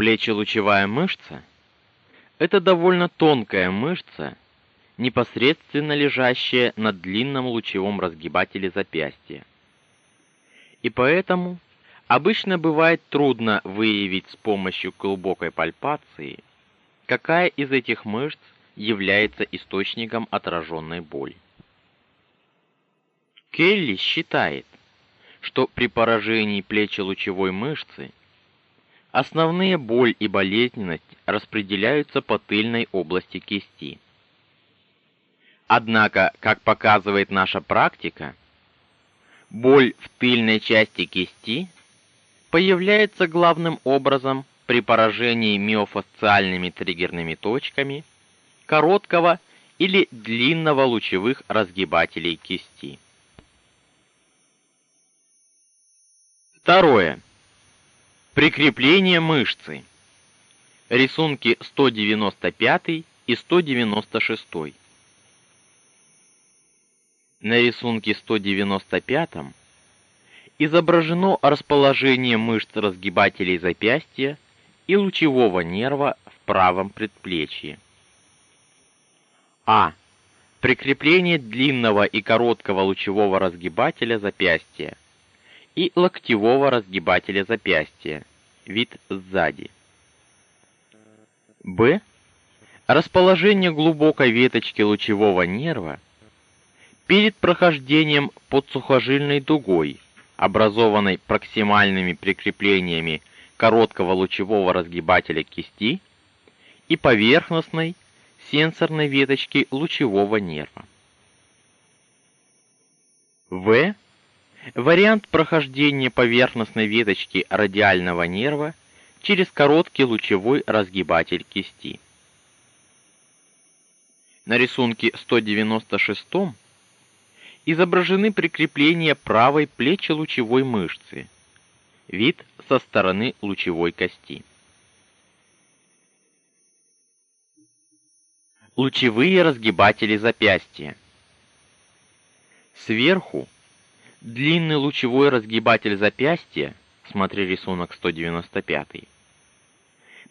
Плечелучевая мышца это довольно тонкая мышца, непосредственно лежащая на длинном лучевом разгибателе запястья. И поэтому обычно бывает трудно выявить с помощью глубокой пальпации, какая из этих мышц является источником отраженной боли. Келли считает, что при поражении плечелучевой мышцы основные боль и болезненность распределяются по тыльной области кисти. Однако, как показывает наша практика, боль в тыльной части кисти появляется главным образом при поражении миофасциальными триггерными точками короткого или длинного лучевых разгибателей кисти. Второе. Прикрепление мышцы. Рисунки 195 и 196. На рисунке 195 изображено расположение мышц разгибателей запястья и лучевого нерва в правом предплечье. А. Прикрепление длинного и короткого лучевого разгибателя запястья и локтевого разгибателя запястья, вид сзади. Б. Расположение глубокой веточки лучевого нерва перед прохождением подсухожильной дугой, образованной проксимальными прикреплениями короткого лучевого разгибателя кисти и поверхностной сенсорной веточки лучевого нерва. В Вариант прохождения поверхностной веточки радиального нерва через короткий лучевой разгибатель кисти. На рисунке 196 изображены прикрепления правой плечелучевой мышцы. Вид со стороны лучевой кости. Лучевые разгибатели запястья. Сверху Длинный лучевой разгибатель запястья, смотри рисунок 195,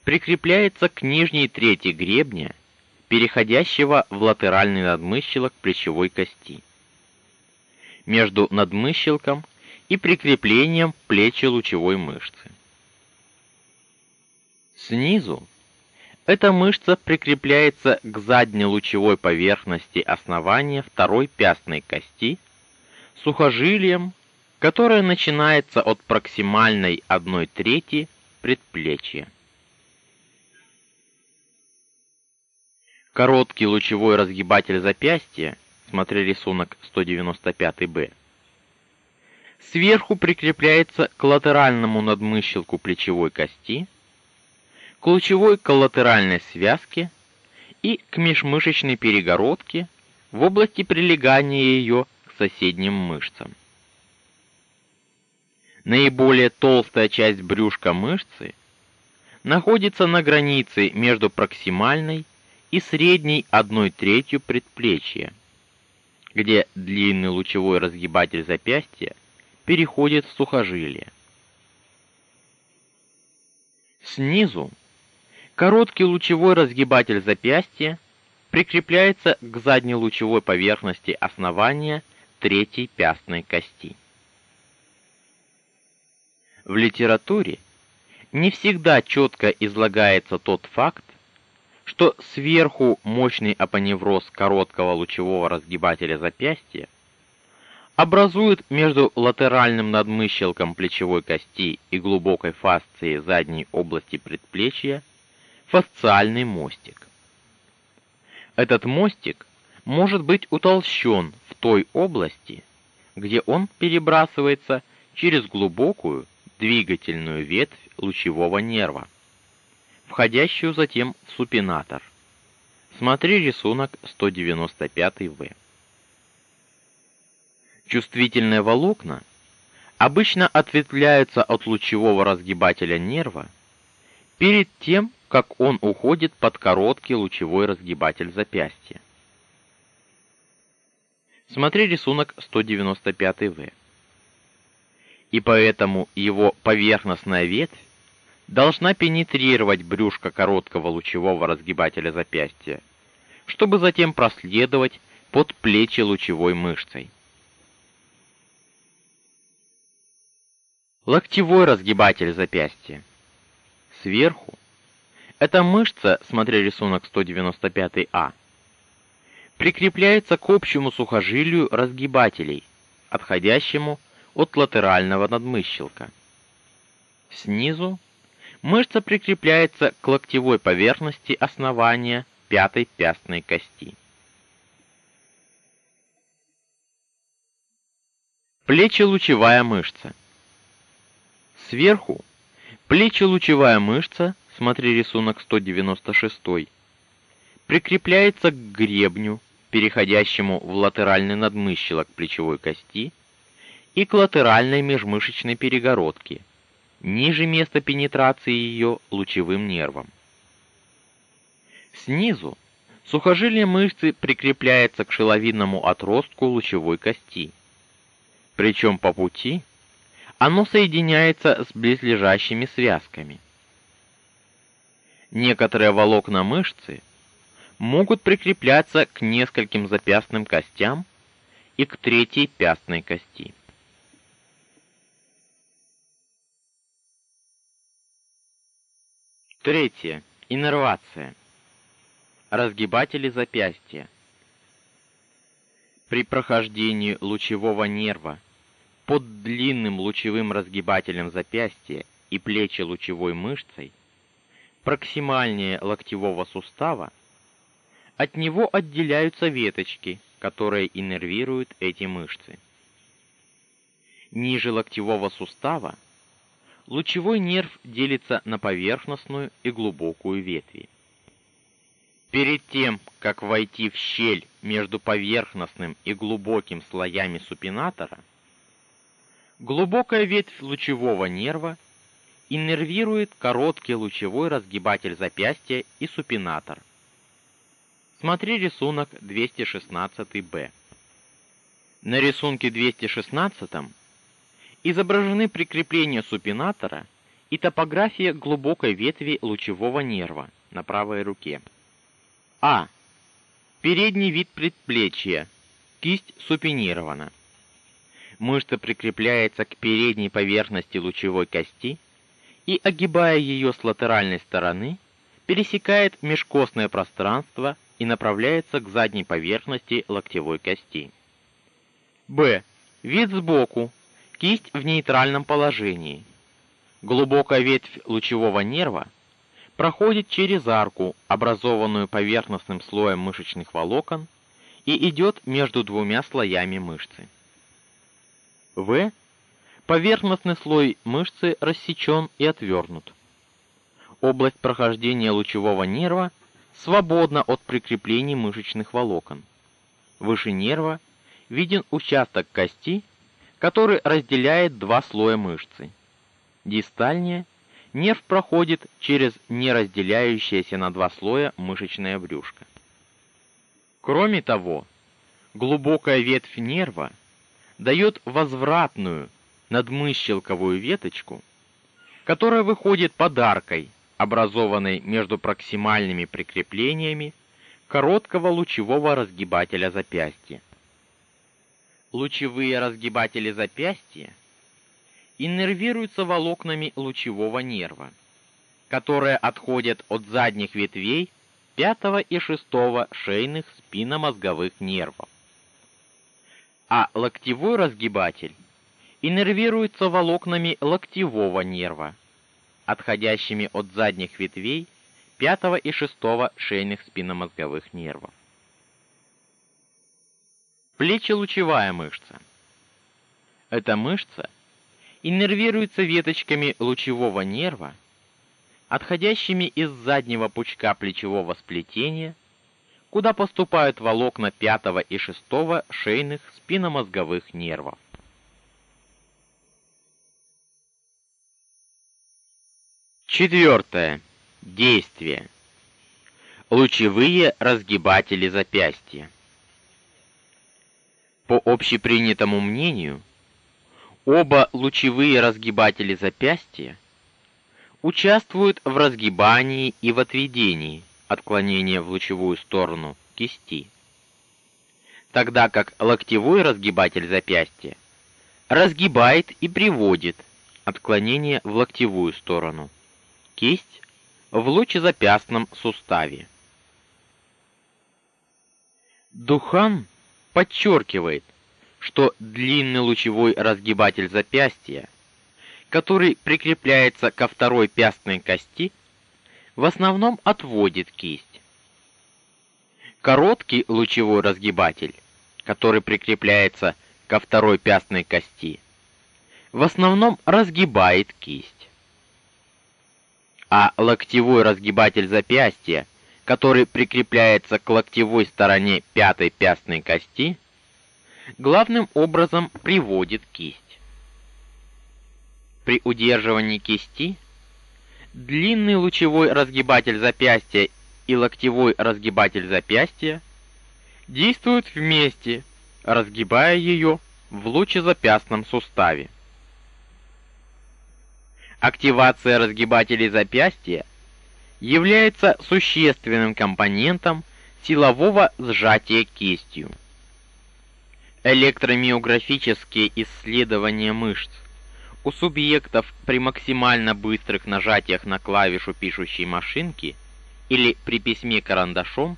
прикрепляется к нижней трети гребня, переходящего в латеральный надмыщелок плечевой кости. Между надмыщелком и прикреплением плечи лучевой мышцы. Снизу эта мышца прикрепляется к задней лучевой поверхности основания второй пястной кости сухожилием, которое начинается от проксимальной 1 трети предплечья. Короткий лучевой разгибатель запястья, смотри рисунок 195-Б, сверху прикрепляется к латеральному надмыщелку плечевой кости, к лучевой коллатеральной связке и к межмышечной перегородке в области прилегания ее соседним мышцам. Наиболее толстая часть брюшка мышцы находится на границе между проксимальной и средней 1 третью предплечья, где длинный лучевой разгибатель запястья переходит в сухожилие. Снизу короткий лучевой разгибатель запястья прикрепляется к задней лучевой поверхности основания третьей пястной кости. В литературе не всегда четко излагается тот факт, что сверху мощный апоневроз короткого лучевого разгибателя запястья образует между латеральным надмыщелком плечевой кости и глубокой фасцией задней области предплечья фасциальный мостик. Этот мостик может быть утолщен в той области, где он перебрасывается через глубокую двигательную ветвь лучевого нерва, входящую затем в супинатор. Смотри рисунок 195В. Чувствительные волокна обычно ответвляются от лучевого разгибателя нерва перед тем, как он уходит под короткий лучевой разгибатель запястья. Смотри рисунок 195В. И поэтому его поверхностная ветвь должна пенетрировать брюшко короткого лучевого разгибателя запястья, чтобы затем проследовать под плечи лучевой мышцей. Локтевой разгибатель запястья. Сверху эта мышца, смотря рисунок 195А, прикрепляется к общему сухожилию разгибателей, отходящему от латерального надмыщелка. Снизу мышца прикрепляется к локтевой поверхности основания пятой пястной кости. Плечелучевая мышца. Сверху плечелучевая мышца, смотри рисунок 196, прикрепляется к гребню, переходящему в латеральный надмыщелок плечевой кости и к латеральной межмышечной перегородке, ниже места пенетрации ее лучевым нервом. Снизу сухожилие мышцы прикрепляется к шеловидному отростку лучевой кости. Причем по пути оно соединяется с близлежащими связками. Некоторые волокна мышцы могут прикрепляться к нескольким запястным костям и к третьей пястной кости. Третье. Иннервация. Разгибатели запястья. При прохождении лучевого нерва под длинным лучевым разгибателем запястья и плечи лучевой мышцей, проксимальнее локтевого сустава, от него отделяются веточки, которые иннервируют эти мышцы. Ниже локтевого сустава лучевой нерв делится на поверхностную и глубокую ветви. Перед тем, как войти в щель между поверхностным и глубоким слоями супинатора, Глубокая ветвь лучевого нерва иннервирует короткий лучевой разгибатель запястья и супинатор. Смотри рисунок 216-Б. На рисунке 216 изображены прикрепление супинатора и топография глубокой ветви лучевого нерва на правой руке. А. Передний вид предплечья. Кисть супинирована мышца прикрепляется к передней поверхности лучевой кости и, огибая ее с латеральной стороны, пересекает межкостное пространство и направляется к задней поверхности локтевой кости. Б. Вид сбоку. Кисть в нейтральном положении. Глубокая ветвь лучевого нерва проходит через арку, образованную поверхностным слоем мышечных волокон, и идет между двумя слоями мышцы. В. Поверхностный слой мышцы рассечен и отвернут. Область прохождения лучевого нерва свободна от прикреплений мышечных волокон. Выше нерва виден участок кости, который разделяет два слоя мышцы. Дистальнее нерв проходит через неразделяющееся на два слоя мышечное брюшко. Кроме того, глубокая ветвь нерва дает возвратную надмыщелковую веточку, которая выходит под аркой, образованной между проксимальными прикреплениями короткого лучевого разгибателя запястья. Лучевые разгибатели запястья иннервируются волокнами лучевого нерва, которые отходят от задних ветвей пятого и шестого шейных спинномозговых нервов а локтевой разгибатель иннервируется волокнами локтевого нерва, отходящими от задних ветвей пятого и шестого шейных спинномозговых нервов. Плечелучевая мышца. Эта мышца иннервируется веточками лучевого нерва, отходящими из заднего пучка плечевого сплетения куда поступают волокна пятого и шестого шейных спинномозговых нервов. Четвертое. Действие. Лучевые разгибатели запястья. По общепринятому мнению, оба лучевые разгибатели запястья участвуют в разгибании и в отведении отклонения в лучевую сторону кисти. Тогда как локтевой разгибатель запястья разгибает и приводит отклонение в локтевую сторону. Кисть в лучезапястном суставе. Духан подчеркивает, что длинный лучевой разгибатель запястья, который прикрепляется ко второй пястной кости, в основном отводит кисть. Короткий лучевой разгибатель, который прикрепляется ко второй пястной кости, в основном разгибает кисть. А локтевой разгибатель запястья, который прикрепляется к локтевой стороне пятой пястной кости, главным образом приводит кисть. При удерживании кисти длинный лучевой разгибатель запястья и локтевой разгибатель запястья действуют вместе, разгибая ее в лучезапястном суставе. Активация разгибателей запястья является существенным компонентом силового сжатия кистью. Электромиографические исследования мышц у субъектов при максимально быстрых нажатиях на клавишу пишущей машинки или при письме карандашом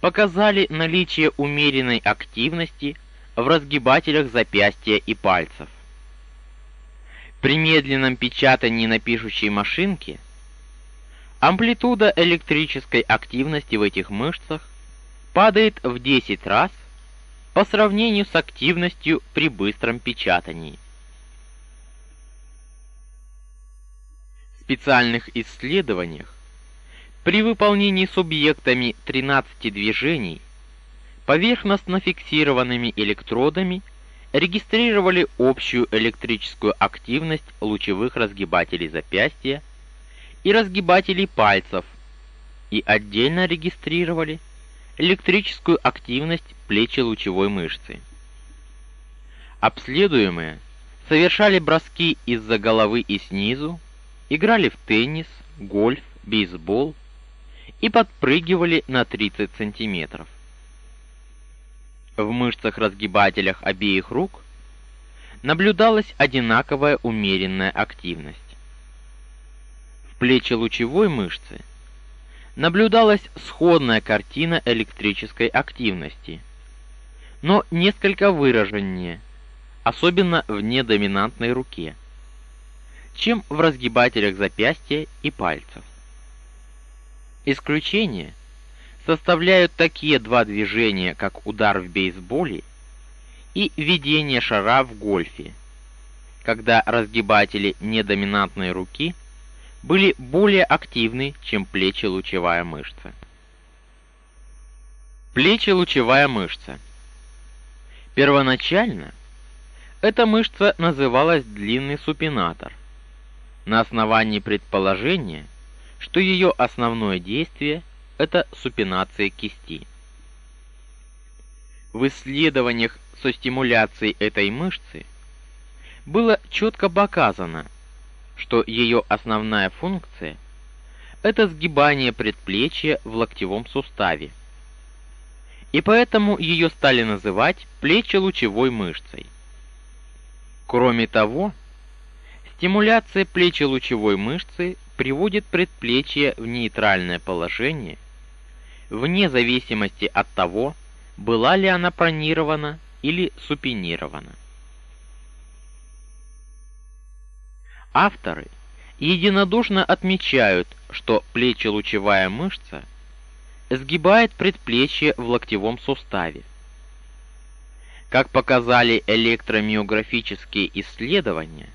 показали наличие умеренной активности в разгибателях запястья и пальцев. При медленном печатании на пишущей машинке амплитуда электрической активности в этих мышцах падает в 10 раз по сравнению с активностью при быстром печатании. В специальных исследованиях при выполнении субъектами 13 движений поверхностно фиксированными электродами регистрировали общую электрическую активность лучевых разгибателей запястья и разгибателей пальцев и отдельно регистрировали электрическую активность плечи-лучевой мышцы. Обследуемые совершали броски из-за головы и снизу, играли в теннис, гольф, бейсбол и подпрыгивали на 30 сантиметров. В мышцах-разгибателях обеих рук наблюдалась одинаковая умеренная активность. В плече-лучевой мышце наблюдалась сходная картина электрической активности, но несколько выраженнее, особенно в недоминантной руке, чем в разгибателях запястья и пальцев. Исключение составляют такие два движения, как удар в бейсболе и ведение шара в гольфе, когда разгибатели недоминантной руки были более активны, чем плечи-лучевая мышца. Плечи-лучевая мышца. Первоначально эта мышца называлась длинный супинатор, на основании предположения, что ее основное действие это супинация кисти. В исследованиях со стимуляцией этой мышцы было четко показано, что ее основная функция это сгибание предплечья в локтевом суставе. И поэтому ее стали называть плечелучевой мышцей. Кроме того, стимуляция плечелучевой мышцы приводит предплечье в нейтральное положение – вне зависимости от того, была ли она пронирована или супинирована. Авторы единодушно отмечают, что плечелучевая мышца сгибает предплечье в локтевом суставе. Как показали электромиографические исследования,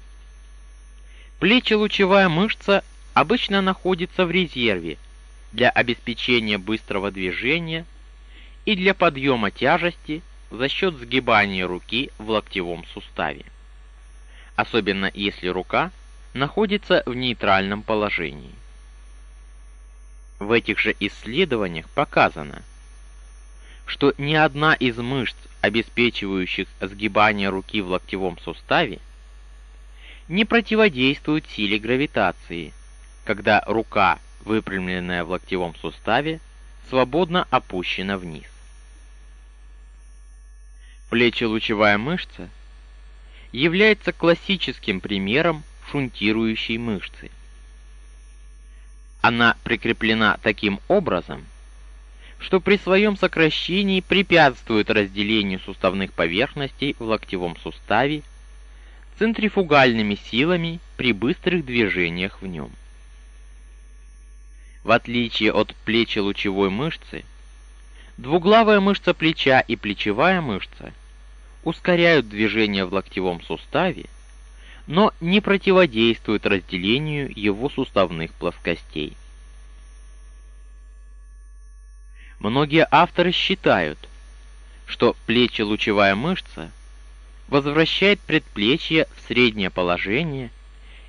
плечелучевая мышца обычно находится в резерве для обеспечения быстрого движения и для подъема тяжести за счет сгибания руки в локтевом суставе. Особенно если рука находится в нейтральном положении. В этих же исследованиях показано, что ни одна из мышц, обеспечивающих сгибание руки в локтевом суставе, не противодействуют силе гравитации, когда рука, выпрямленная в локтевом суставе, свободно опущена вниз. Плечелучевая мышца является классическим примером шунтирующей мышцы. Она прикреплена таким образом, что при своем сокращении препятствует разделению суставных поверхностей в локтевом суставе центрифугальными силами при быстрых движениях в нем. В отличие от плечелучевой мышцы, двуглавая мышца плеча и плечевая мышца ускоряют движение в локтевом суставе, но не противодействуют разделению его суставных плоскостей. Многие авторы считают, что плечелучевая мышца возвращает предплечье в среднее положение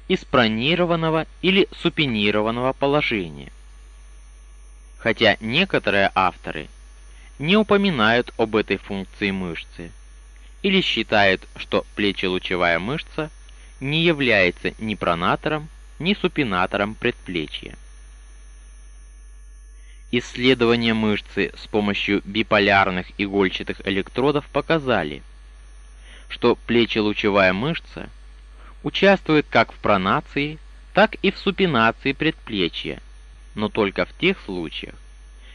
из пронированного или супинированного положения. Хотя некоторые авторы не упоминают об этой функции мышцы или считают, что плечелучевая мышца не является ни пронатором, ни супинатором предплечья. Исследования мышцы с помощью биполярных игольчатых электродов показали, что плечелучевая мышца участвует как в пронации, так и в супинации предплечья, но только в тех случаях,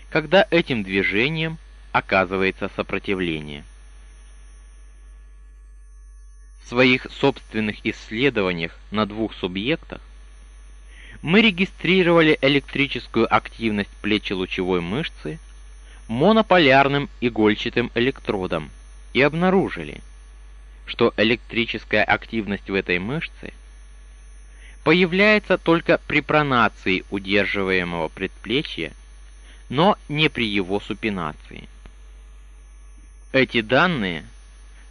когда этим движением оказывается сопротивление. В своих собственных исследованиях на двух субъектах мы регистрировали электрическую активность плечелучевой мышцы монополярным игольчатым электродом и обнаружили, что электрическая активность в этой мышце появляется только при пронации удерживаемого предплечья, но не при его супинации. Эти данные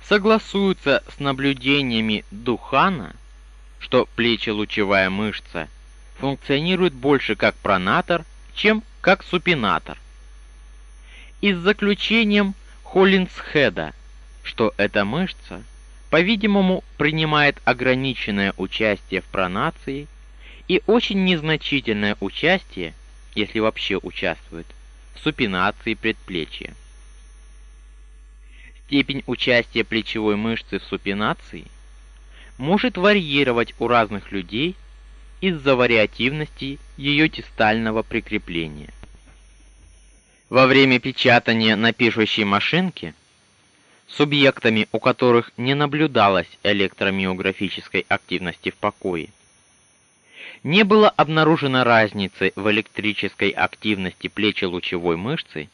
согласуются с наблюдениями Духана, что плечелучевая мышца – функционирует больше как пронатор, чем как супинатор. И с заключением Холлинсхеда, что эта мышца, по-видимому, принимает ограниченное участие в пронации и очень незначительное участие, если вообще участвует, в супинации предплечья. Степень участия плечевой мышцы в супинации может варьировать у разных людей из-за вариативности ее дистального прикрепления. Во время печатания на пишущей машинке субъектами, у которых не наблюдалось электромиографической активности в покое, не было обнаружено разницы в электрической активности плечелучевой мышцы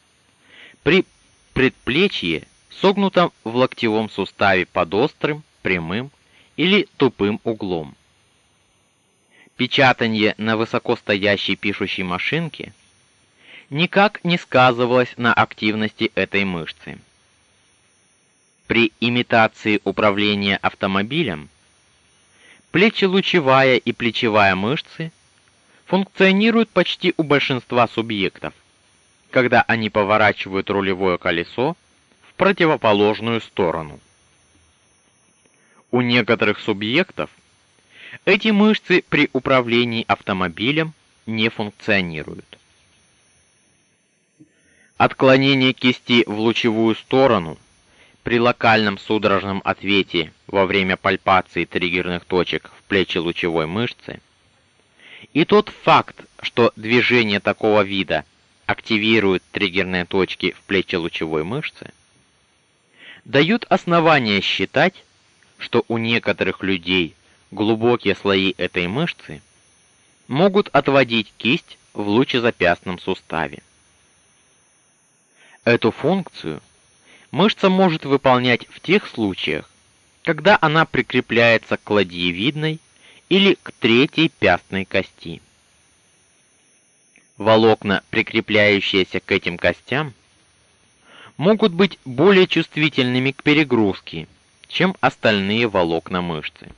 при предплечье, согнутом в локтевом суставе под острым, прямым или тупым углом. Печатание на высокостоящей пишущей машинке никак не сказывалось на активности этой мышцы. При имитации управления автомобилем плечелучевая и плечевая мышцы функционируют почти у большинства субъектов, когда они поворачивают рулевое колесо в противоположную сторону. У некоторых субъектов эти мышцы при управлении автомобилем не функционируют. Отклонение кисти в лучевую сторону при локальном судорожном ответе во время пальпации триггерных точек в плечелучевой мышце и тот факт, что движение такого вида активирует триггерные точки в плечелучевой мышце, дают основания считать, что у некоторых людей глубокие слои этой мышцы могут отводить кисть в лучезапястном суставе. Эту функцию мышца может выполнять в тех случаях, когда она прикрепляется к ладьевидной или к третьей пястной кости. Волокна, прикрепляющиеся к этим костям, могут быть более чувствительными к перегрузке, чем остальные волокна мышцы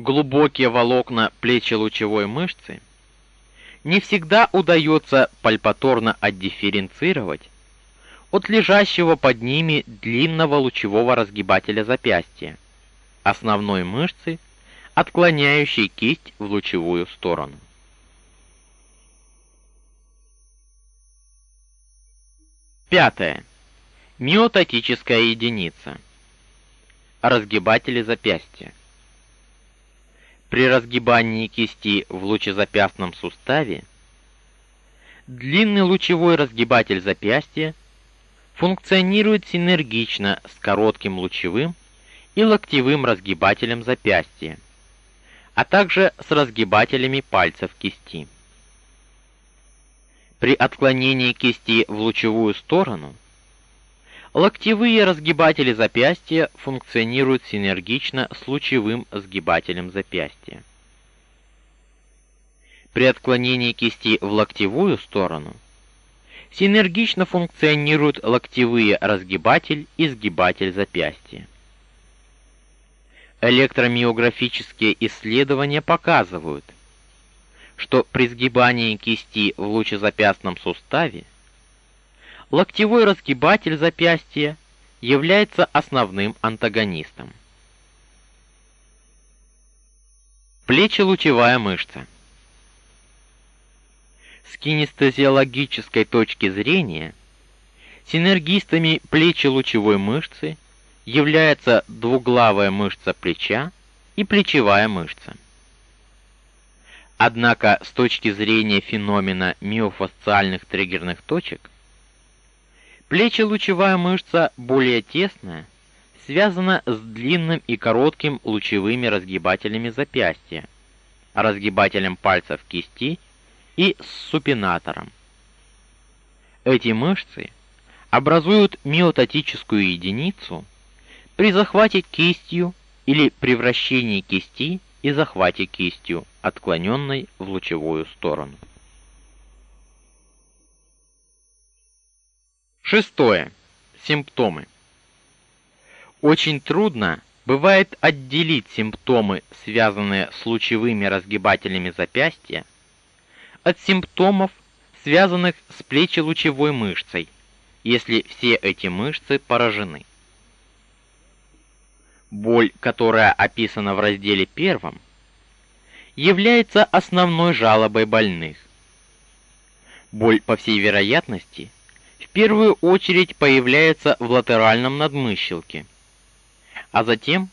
глубокие волокна плечелучевой мышцы, не всегда удается пальпаторно отдифференцировать от лежащего под ними длинного лучевого разгибателя запястья, основной мышцы, отклоняющей кисть в лучевую сторону. Пятое. Миотатическая единица. Разгибатели запястья. При разгибании кисти в лучезапястном суставе длинный лучевой разгибатель запястья функционирует синергично с коротким лучевым и локтевым разгибателем запястья, а также с разгибателями пальцев кисти. При отклонении кисти в лучевую сторону локтевые разгибатели запястья функционируют синергично с лучевым сгибателем запястья. При отклонении кисти в локтевую сторону синергично функционируют локтевые разгибатель и сгибатель запястья. Электромиографические исследования показывают, что при сгибании кисти в лучезапястном суставе локтевой разгибатель запястья является основным антагонистом. Плечелучевая мышца. С кинестезиологической точки зрения синергистами плечелучевой мышцы является двуглавая мышца плеча и плечевая мышца. Однако с точки зрения феномена миофасциальных триггерных точек, плечелучевая мышца более тесная, связана с длинным и коротким лучевыми разгибателями запястья, разгибателем пальцев кисти и с супинатором. Эти мышцы образуют миотатическую единицу при захвате кистью или превращении кисти и захвате кистью, отклоненной в лучевую сторону. Шестое. Симптомы. Очень трудно бывает отделить симптомы, связанные с лучевыми разгибателями запястья, от симптомов, связанных с плечелучевой мышцей, если все эти мышцы поражены. Боль, которая описана в разделе первом, является основной жалобой больных. Боль, по всей вероятности, в первую очередь появляется в латеральном надмыщелке, а затем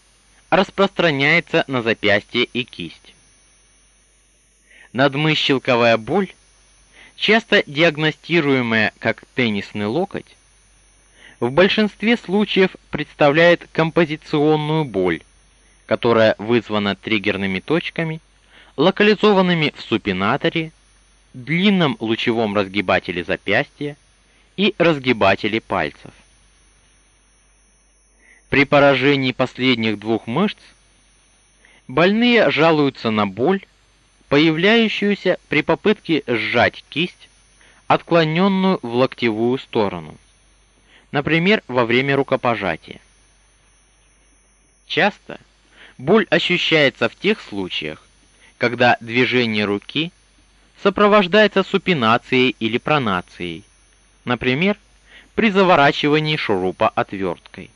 распространяется на запястье и кисть. Надмыщелковая боль, часто диагностируемая как теннисный локоть, в большинстве случаев представляет композиционную боль, которая вызвана триггерными точками, локализованными в супинаторе, длинном лучевом разгибателе запястья и разгибателе пальцев. При поражении последних двух мышц больные жалуются на боль, появляющуюся при попытке сжать кисть, отклоненную в локтевую сторону например, во время рукопожатия. Часто боль ощущается в тех случаях, когда движение руки сопровождается супинацией или пронацией, например, при заворачивании шурупа отверткой.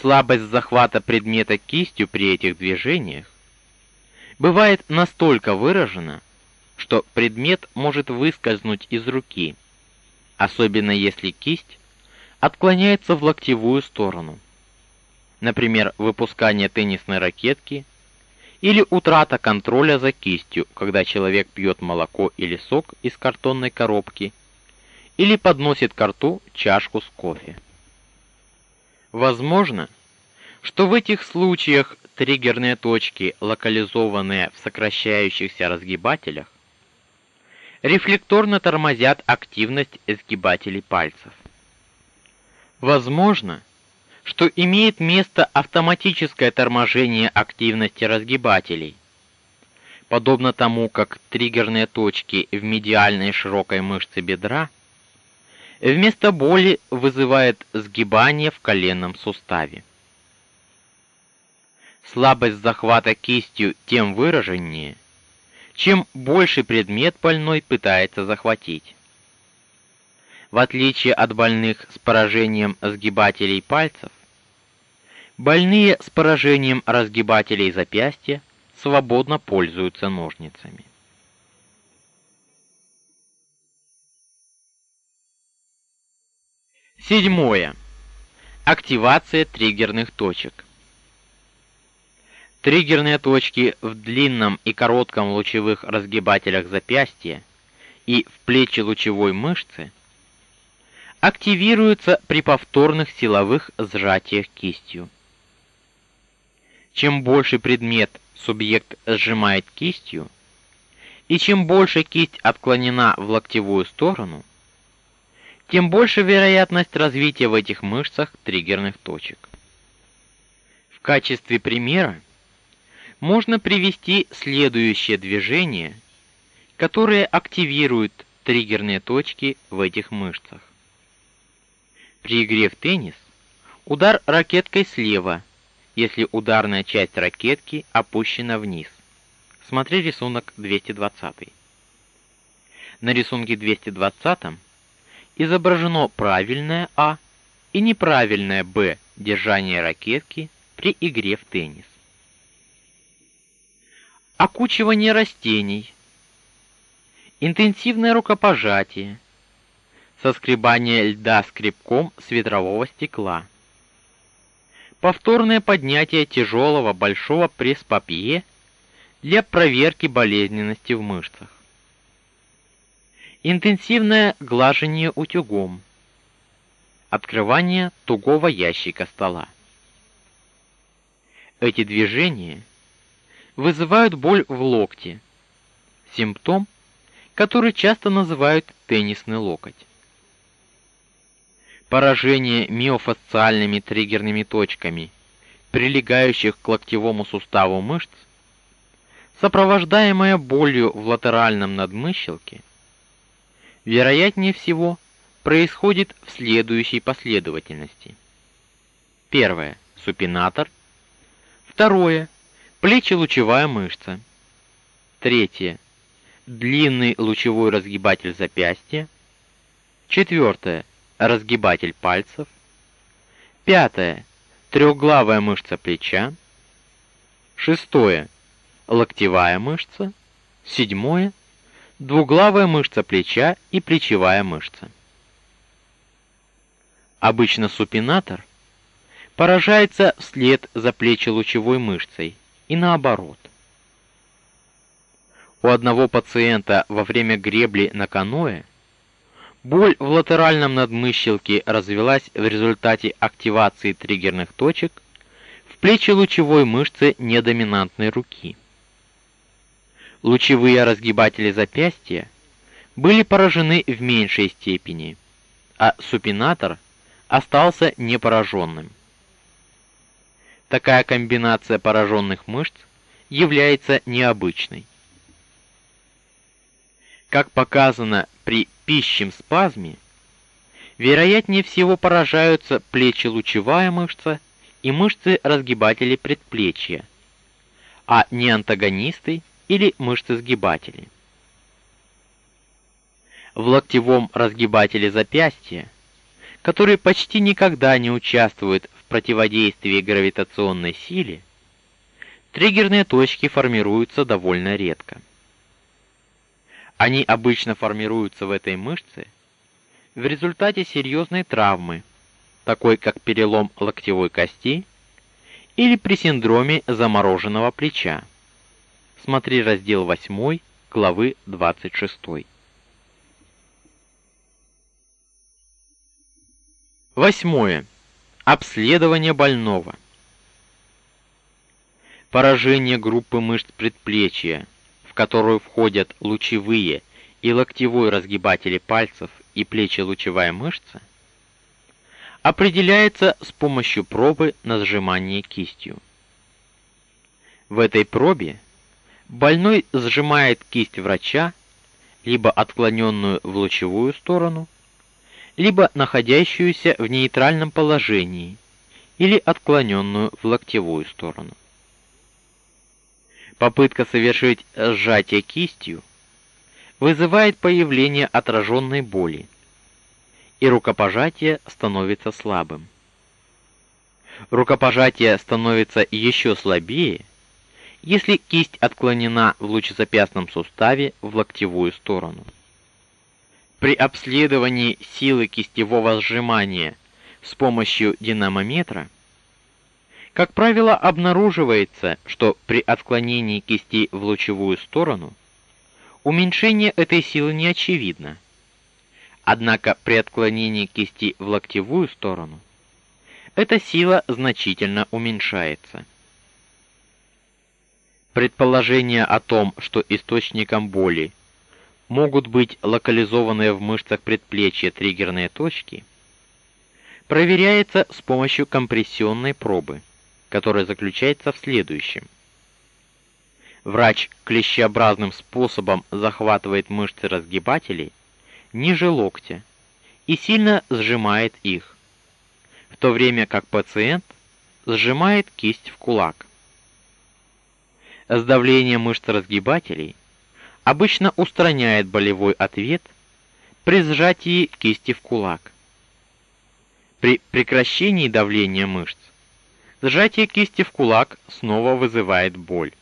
Слабость захвата предмета кистью при этих движениях бывает настолько выражена, что предмет может выскользнуть из руки – особенно если кисть отклоняется в локтевую сторону. Например, выпускание теннисной ракетки или утрата контроля за кистью, когда человек пьет молоко или сок из картонной коробки или подносит к рту чашку с кофе. Возможно, что в этих случаях триггерные точки, локализованные в сокращающихся разгибателях, рефлекторно тормозят активность сгибателей пальцев. Возможно, что имеет место автоматическое торможение активности разгибателей. Подобно тому, как триггерные точки в медиальной широкой мышце бедра вместо боли вызывает сгибание в коленном суставе. Слабость захвата кистью тем выраженнее – чем больше предмет больной пытается захватить. В отличие от больных с поражением сгибателей пальцев, Больные с поражением разгибателей запястья свободно пользуются ножницами. Седьмое. Активация триггерных точек. Триггерные точки в длинном и коротком лучевых разгибателях запястья и в плече лучевой мышцы активируются при повторных силовых сжатиях кистью. Чем больше предмет субъект сжимает кистью, и чем больше кисть отклонена в локтевую сторону, тем больше вероятность развития в этих мышцах триггерных точек. В качестве примера можно привести следующее движение, которое активирует триггерные точки в этих мышцах. При игре в теннис удар ракеткой слева, если ударная часть ракетки опущена вниз. Смотри рисунок 220. На рисунке 220 изображено правильное А и неправильное Б держание ракетки при игре в теннис. Окучивание растений. Интенсивное рукопожатие. Соскребание льда скребком с ветрового стекла. Повторное поднятие тяжелого большого пресс-папье для проверки болезненности в мышцах интенсивное глажение утюгом, открывание тугого ящика стола. Эти движения вызывают боль в локте, симптом, который часто называют теннисный локоть. Поражение миофасциальными триггерными точками, прилегающих к локтевому суставу мышц, сопровождаемое болью в латеральном надмыщелке, вероятнее всего, происходит в следующей последовательности. Первое супинатор, второе плечелучевая мышца. Третье длинный лучевой разгибатель запястья. Четвертое разгибатель пальцев. Пятое трехглавая мышца плеча. Шестое локтевая мышца. Седьмое двуглавая мышца плеча и плечевая мышца. Обычно супинатор поражается вслед за плечелучевой мышцей и наоборот. У одного пациента во время гребли на каноэ боль в латеральном надмыщелке развилась в результате активации триггерных точек в плечелучевой мышце недоминантной руки лучевые разгибатели запястья были поражены в меньшей степени, а супинатор остался непораженным. Такая комбинация пораженных мышц является необычной. Как показано при пищем спазме, вероятнее всего поражаются плечи-лучевая мышца и мышцы разгибателей предплечья, а не антагонисты или мышцы-сгибатели. В локтевом разгибателе запястья, который почти никогда не участвует в противодействии гравитационной силе, триггерные точки формируются довольно редко. Они обычно формируются в этой мышце в результате серьезной травмы, такой как перелом локтевой кости или при синдроме замороженного плеча. Смотри раздел 8 главы 26. Восьмое. Обследование больного. Поражение группы мышц предплечья, в которую входят лучевые и локтевой разгибатели пальцев и плечелучевая мышца, определяется с помощью пробы на сжимание кистью. В этой пробе Больной сжимает кисть врача, либо отклоненную в лучевую сторону, либо находящуюся в нейтральном положении, или отклоненную в локтевую сторону. Попытка совершить сжатие кистью вызывает появление отраженной боли, и рукопожатие становится слабым. Рукопожатие становится еще слабее, если кисть отклонена в лучезапястном суставе в локтевую сторону. При обследовании силы кистевого сжимания с помощью динамометра как правило, обнаруживается, что при отклонении кисти в лучевую сторону уменьшение этой силы не очевидно. Однако при отклонении кисти в локтевую сторону эта сила значительно уменьшается. Предположение о том, что источником боли могут быть локализованные в мышцах предплечья триггерные точки, проверяется с помощью компрессионной пробы которое заключается в следующем. Врач клещеобразным способом захватывает мышцы разгибателей ниже локтя и сильно сжимает их, в то время как пациент сжимает кисть в кулак. Сдавление мышц разгибателей обычно устраняет болевой ответ при сжатии кисти в кулак. При прекращении давления мышц Сжатие кисти в кулак снова вызывает боль.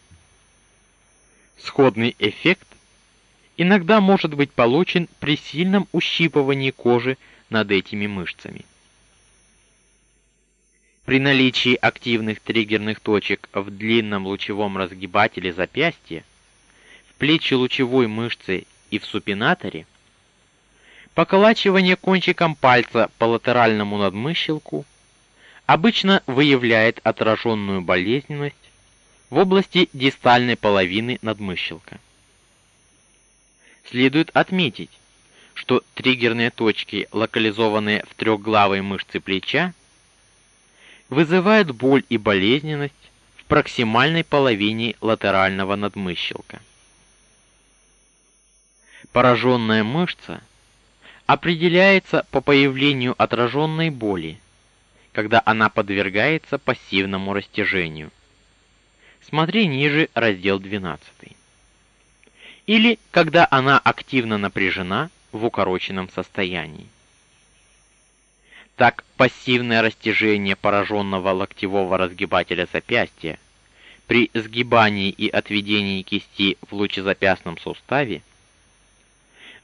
Сходный эффект иногда может быть получен при сильном ущипывании кожи над этими мышцами. При наличии активных триггерных точек в длинном лучевом разгибателе запястья, в плече лучевой мышцы и в супинаторе, поколачивание кончиком пальца по латеральному надмыщелку – обычно выявляет отраженную болезненность в области дистальной половины надмыщелка. Следует отметить, что триггерные точки, локализованные в трехглавой мышце плеча, вызывают боль и болезненность в проксимальной половине латерального надмыщелка. Пораженная мышца определяется по появлению отраженной боли когда она подвергается пассивному растяжению. Смотри ниже раздел 12. Или когда она активно напряжена в укороченном состоянии. Так пассивное растяжение пораженного локтевого разгибателя запястья при сгибании и отведении кисти в лучезапястном суставе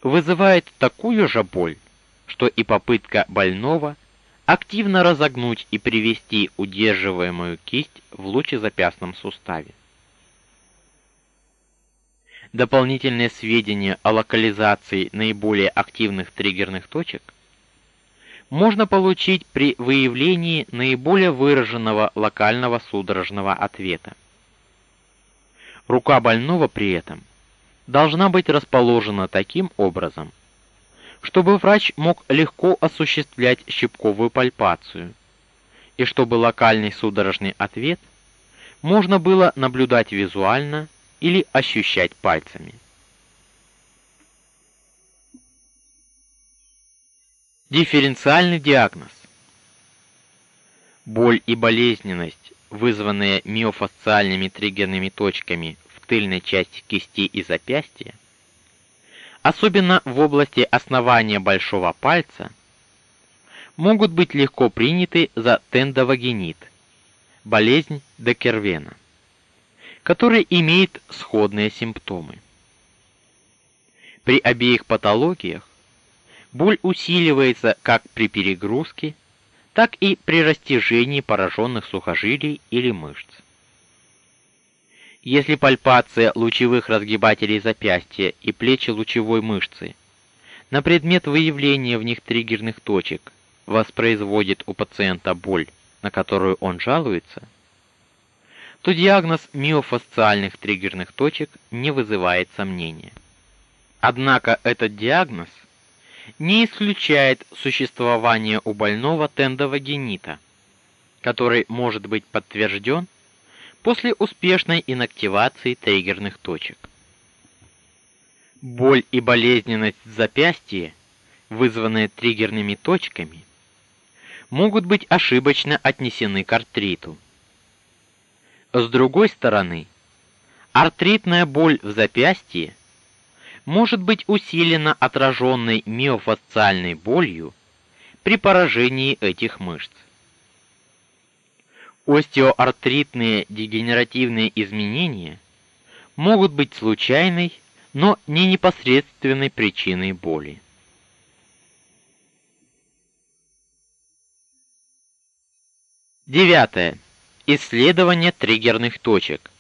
вызывает такую же боль, что и попытка больного активно разогнуть и привести удерживаемую кисть в лучезапястном суставе. Дополнительные сведения о локализации наиболее активных триггерных точек можно получить при выявлении наиболее выраженного локального судорожного ответа. Рука больного при этом должна быть расположена таким образом, чтобы врач мог легко осуществлять щипковую пальпацию, и чтобы локальный судорожный ответ можно было наблюдать визуально или ощущать пальцами. Дифференциальный диагноз. Боль и болезненность, вызванные миофасциальными триггерными точками тыльной части кисти и запястья, особенно в области основания большого пальца, могут быть легко приняты за тендовагенит, болезнь Декервена, которая имеет сходные симптомы. При обеих патологиях боль усиливается как при перегрузке, так и при растяжении пораженных сухожилий или мышц. Если пальпация лучевых разгибателей запястья и плечи лучевой мышцы на предмет выявления в них триггерных точек воспроизводит у пациента боль, на которую он жалуется, то диагноз миофасциальных триггерных точек не вызывает сомнения. Однако этот диагноз не исключает существование у больного тендовагенита, который может быть подтвержден после успешной инактивации триггерных точек. Боль и болезненность в запястье, вызванные триггерными точками, могут быть ошибочно отнесены к артриту. С другой стороны, артритная боль в запястье может быть усилена отраженной миофасциальной болью при поражении этих мышц. Остеоартритные дегенеративные изменения могут быть случайной, но не непосредственной причиной боли. Девятое. Исследование триггерных точек.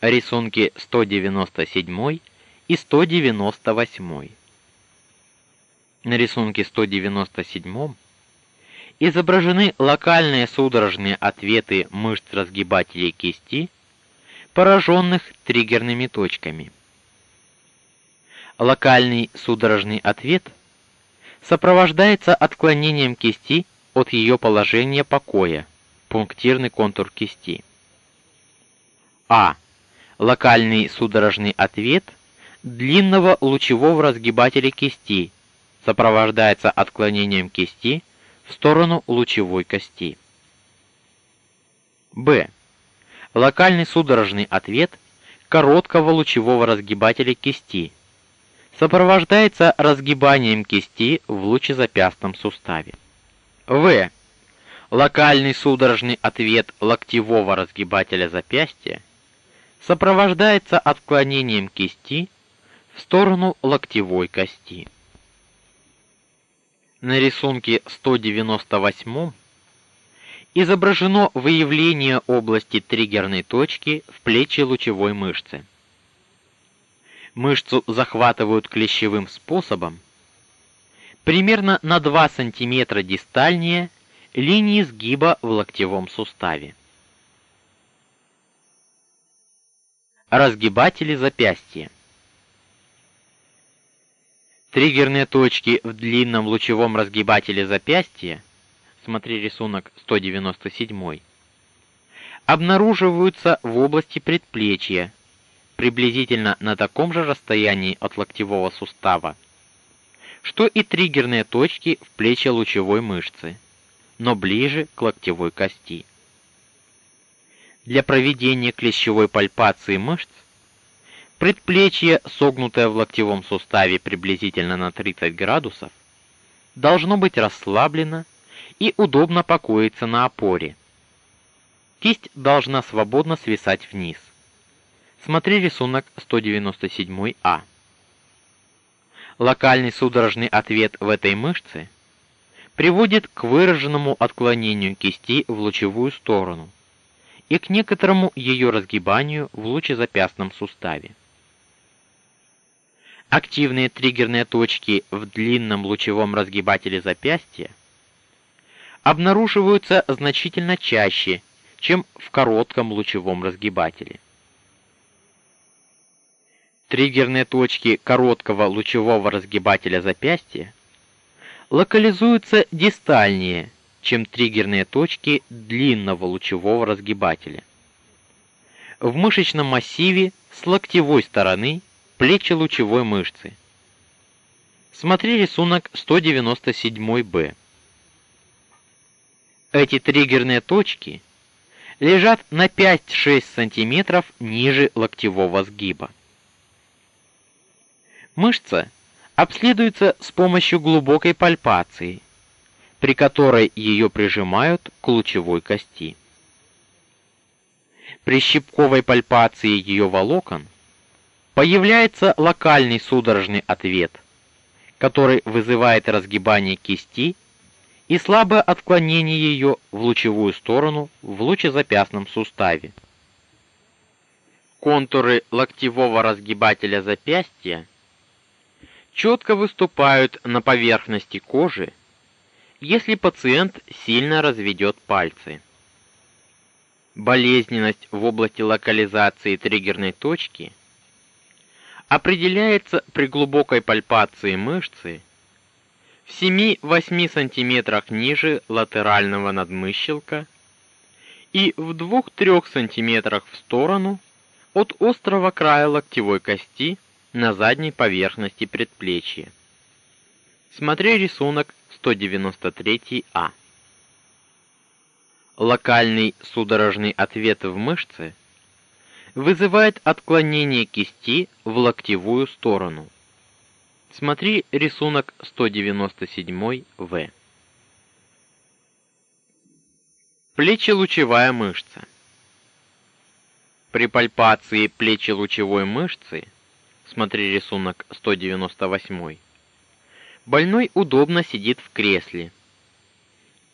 Рисунки 197 и 198. На рисунке 197 изображены локальные судорожные ответы мышц разгибателей кисти, пораженных триггерными точками. Локальный судорожный ответ сопровождается отклонением кисти от ее положения покоя, пунктирный контур кисти. А. Локальный судорожный ответ длинного лучевого разгибателя кисти сопровождается отклонением кисти в сторону лучевой кости. Б. Локальный судорожный ответ короткого лучевого разгибателя кисти сопровождается разгибанием кисти в лучезапястном суставе. В. Локальный судорожный ответ локтевого разгибателя запястья сопровождается отклонением кисти в сторону локтевой кости. На рисунке 198 изображено выявление области триггерной точки в плече лучевой мышцы. Мышцу захватывают клещевым способом примерно на 2 см дистальнее линии сгиба в локтевом суставе. Разгибатели запястья Триггерные точки в длинном лучевом разгибателе запястья, смотри рисунок 197, обнаруживаются в области предплечья, приблизительно на таком же расстоянии от локтевого сустава, что и триггерные точки в плече лучевой мышцы, но ближе к локтевой кости. Для проведения клещевой пальпации мышц Предплечье, согнутое в локтевом суставе приблизительно на 30 градусов, должно быть расслаблено и удобно покоиться на опоре. Кисть должна свободно свисать вниз. Смотри рисунок 197А. Локальный судорожный ответ в этой мышце приводит к выраженному отклонению кисти в лучевую сторону и к некоторому ее разгибанию в лучезапястном суставе. Активные триггерные точки в длинном лучевом разгибателе запястья обнаруживаются значительно чаще, чем в коротком лучевом разгибателе. Триггерные точки короткого лучевого разгибателя запястья локализуются дистальнее, чем триггерные точки длинного лучевого разгибателя. В мышечном массиве с локтевой стороны плечи лучевой мышцы. Смотри рисунок 197-Б. Эти триггерные точки лежат на 5-6 см ниже локтевого сгиба. Мышца обследуется с помощью глубокой пальпации, при которой ее прижимают к лучевой кости. При щипковой пальпации ее волокон появляется локальный судорожный ответ, который вызывает разгибание кисти и слабое отклонение ее в лучевую сторону в лучезапястном суставе. Контуры локтевого разгибателя запястья четко выступают на поверхности кожи, если пациент сильно разведет пальцы. Болезненность в области локализации триггерной точки определяется при глубокой пальпации мышцы в 7-8 см ниже латерального надмыщелка и в 2-3 см в сторону от острого края локтевой кости на задней поверхности предплечья. Смотри рисунок 193А. Локальный судорожный ответ в мышце – вызывает отклонение кисти в локтевую сторону. Смотри рисунок 197В. Плечелучевая мышца. При пальпации плечелучевой мышцы, смотри рисунок 198, больной удобно сидит в кресле.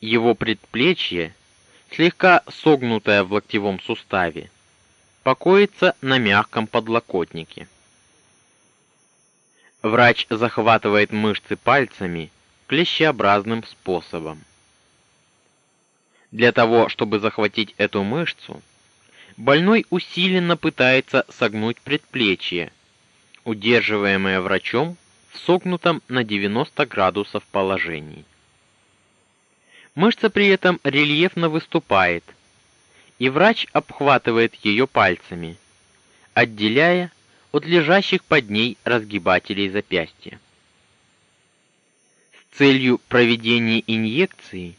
Его предплечье, слегка согнутое в локтевом суставе, покоится на мягком подлокотнике. Врач захватывает мышцы пальцами клещеобразным способом. Для того, чтобы захватить эту мышцу, больной усиленно пытается согнуть предплечье, удерживаемое врачом в согнутом на 90 градусов положении. Мышца при этом рельефно выступает, и врач обхватывает ее пальцами, отделяя от лежащих под ней разгибателей запястья. С целью проведения инъекции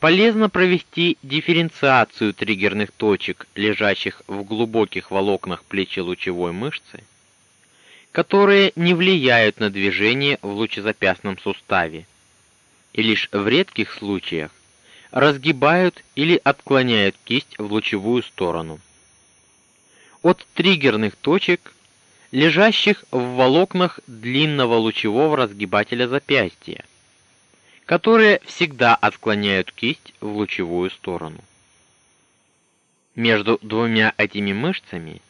полезно провести дифференциацию триггерных точек, лежащих в глубоких волокнах плечелучевой мышцы, которые не влияют на движение в лучезапястном суставе и лишь в редких случаях разгибают или отклоняют кисть в лучевую сторону. От триггерных точек, лежащих в волокнах длинного лучевого разгибателя запястья, которые всегда отклоняют кисть в лучевую сторону. Между двумя этими мышцами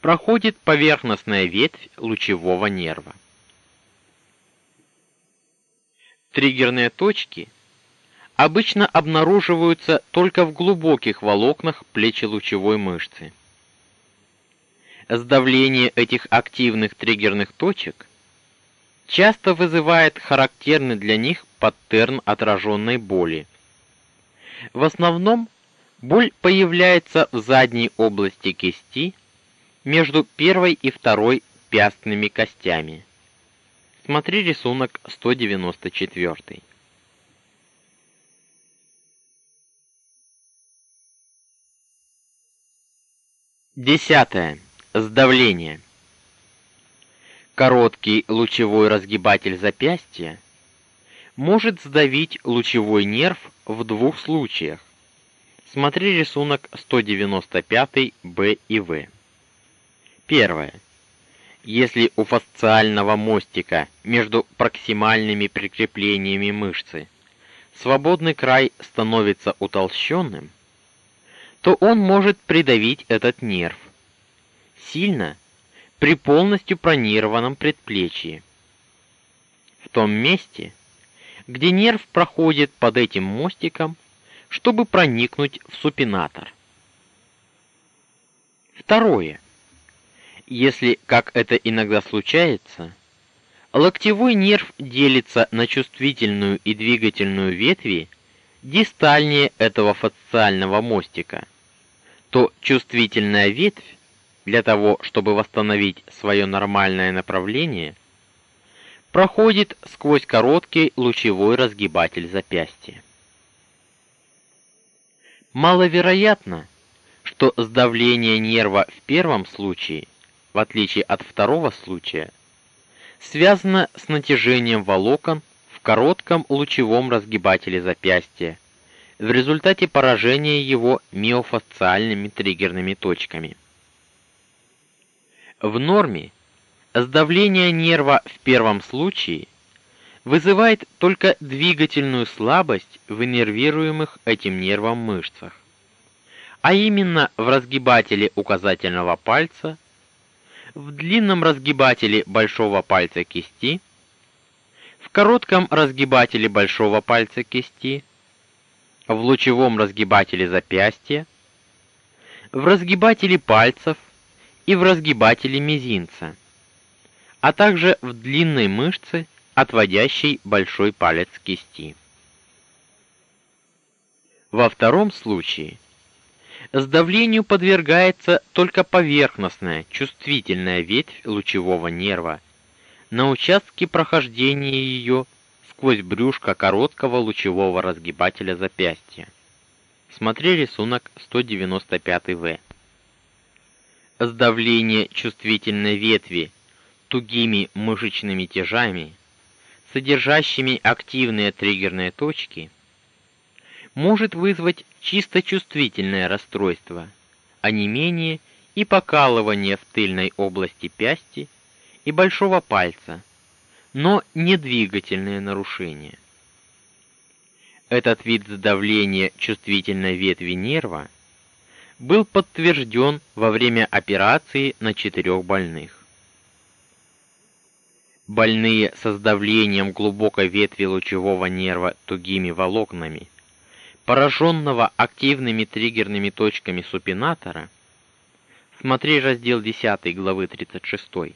проходит поверхностная ветвь лучевого нерва. Триггерные точки обычно обнаруживаются только в глубоких волокнах плечелучевой мышцы. Сдавление этих активных триггерных точек часто вызывает характерный для них паттерн отраженной боли. В основном боль появляется в задней области кисти между первой и второй пястными костями. Смотри рисунок 194. Десятое. Сдавление. Короткий лучевой разгибатель запястья может сдавить лучевой нерв в двух случаях. Смотри рисунок 195-Б и В. Первое. Если у фасциального мостика между проксимальными прикреплениями мышцы свободный край становится утолщенным, то он может придавить этот нерв сильно при полностью пронированном предплечье. В том месте, где нерв проходит под этим мостиком, чтобы проникнуть в супинатор. Второе. Если, как это иногда случается, локтевой нерв делится на чувствительную и двигательную ветви дистальнее этого фасциального мостика, то чувствительная ветвь для того, чтобы восстановить свое нормальное направление, проходит сквозь короткий лучевой разгибатель запястья. Маловероятно, что сдавление нерва в первом случае, в отличие от второго случая, связано с натяжением волокон в коротком лучевом разгибателе запястья в результате поражения его миофасциальными триггерными точками. В норме сдавление нерва в первом случае вызывает только двигательную слабость в иннервируемых этим нервом мышцах, а именно в разгибателе указательного пальца, в длинном разгибателе большого пальца кисти, в коротком разгибателе большого пальца кисти, в лучевом разгибателе запястья, в разгибателе пальцев, и в разгибателе мизинца, а также в длинной мышце, отводящей большой палец кисти. Во втором случае сдавлению подвергается только поверхностная, чувствительная ветвь лучевого нерва на участке прохождения ее сквозь брюшко короткого лучевого разгибателя запястья. Смотри рисунок 195В сдавление чувствительной ветви тугими мышечными тяжами, содержащими активные триггерные точки, может вызвать чисто чувствительное расстройство, онемение и покалывание в тыльной области пясти и большого пальца, но не двигательные нарушения. Этот вид сдавления чувствительной ветви нерва был подтвержден во время операции на четырех больных. Больные со сдавлением глубокой ветви лучевого нерва тугими волокнами, пораженного активными триггерными точками супинатора, смотри раздел 10 главы 36,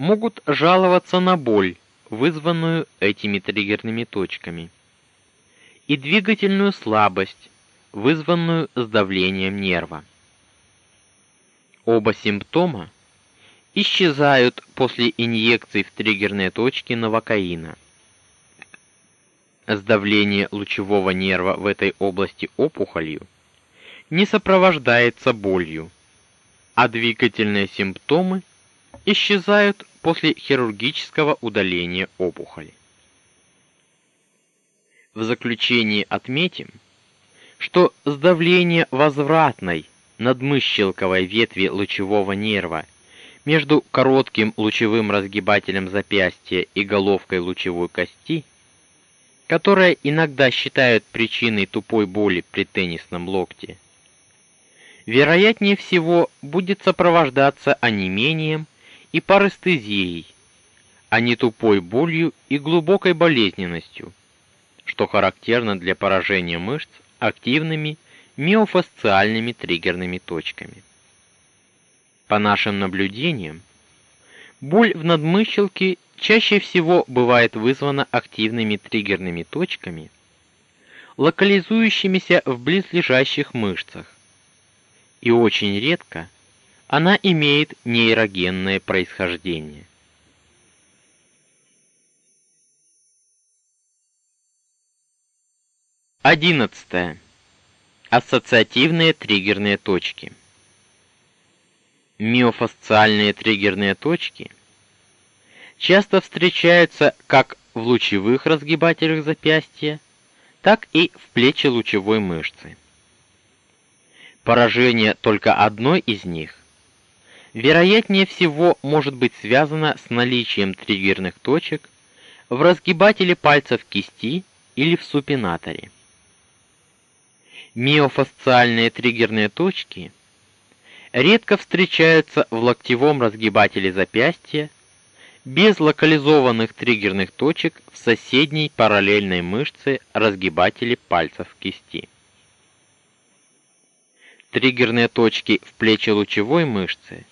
могут жаловаться на боль, вызванную этими триггерными точками и двигательную слабость, вызванную сдавлением нерва. Оба симптома исчезают после инъекций в триггерные точки новокаина. Сдавление лучевого нерва в этой области опухолью не сопровождается болью, а двигательные симптомы исчезают после хирургического удаления опухоли. В заключение отметим, что сдавление возвратной надмыщелковой ветви лучевого нерва между коротким лучевым разгибателем запястья и головкой лучевой кости, которая иногда считают причиной тупой боли при теннисном локте, вероятнее всего будет сопровождаться онемением и парестезией, а не тупой болью и глубокой болезненностью что характерно для поражения мышц активными миофасциальными триггерными точками. По нашим наблюдениям, боль в надмыщелке чаще всего бывает вызвана активными триггерными точками, локализующимися в близлежащих мышцах. И очень редко она имеет нейрогенное происхождение. 11. Ассоциативные триггерные точки. Миофасциальные триггерные точки часто встречаются как в лучевых разгибателях запястья, так и в плечелучевой мышце. Поражение только одной из них вероятнее всего может быть связано с наличием триггерных точек в разгибателе пальцев кисти или в супинаторе. Миофасциальные триггерные точки редко встречаются в локтевом разгибателе запястья без локализованных триггерных точек в соседней параллельной мышце разгибателя пальцев кисти. Триггерные точки в плечелучевой мышце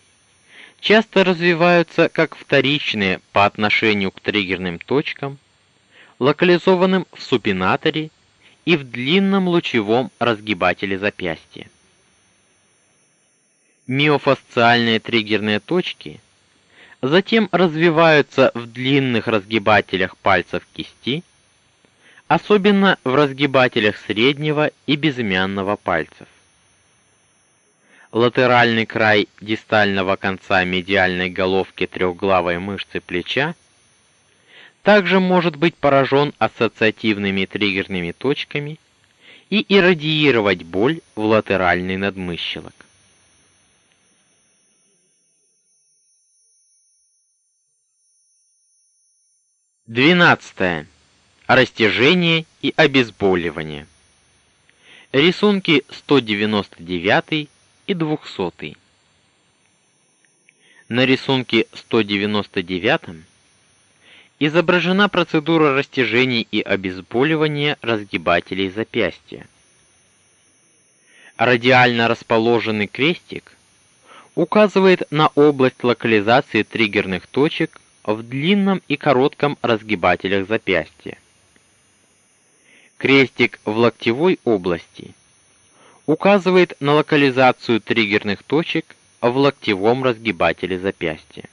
часто развиваются как вторичные по отношению к триггерным точкам, локализованным в супинаторе и в длинном лучевом разгибателе запястья. Миофасциальные триггерные точки затем развиваются в длинных разгибателях пальцев кисти, особенно в разгибателях среднего и безымянного пальцев. Латеральный край дистального конца медиальной головки трехглавой мышцы плеча также может быть поражен ассоциативными триггерными точками и иррадиировать боль в латеральный надмыщелок. Двенадцатое. Растяжение и обезболивание. Рисунки 199 и 200. На рисунке 199 изображена процедура растяжения и обезболивания разгибателей запястья. Радиально расположенный крестик указывает на область локализации триггерных точек в длинном и коротком разгибателях запястья. Крестик в локтевой области указывает на локализацию триггерных точек в локтевом разгибателе запястья.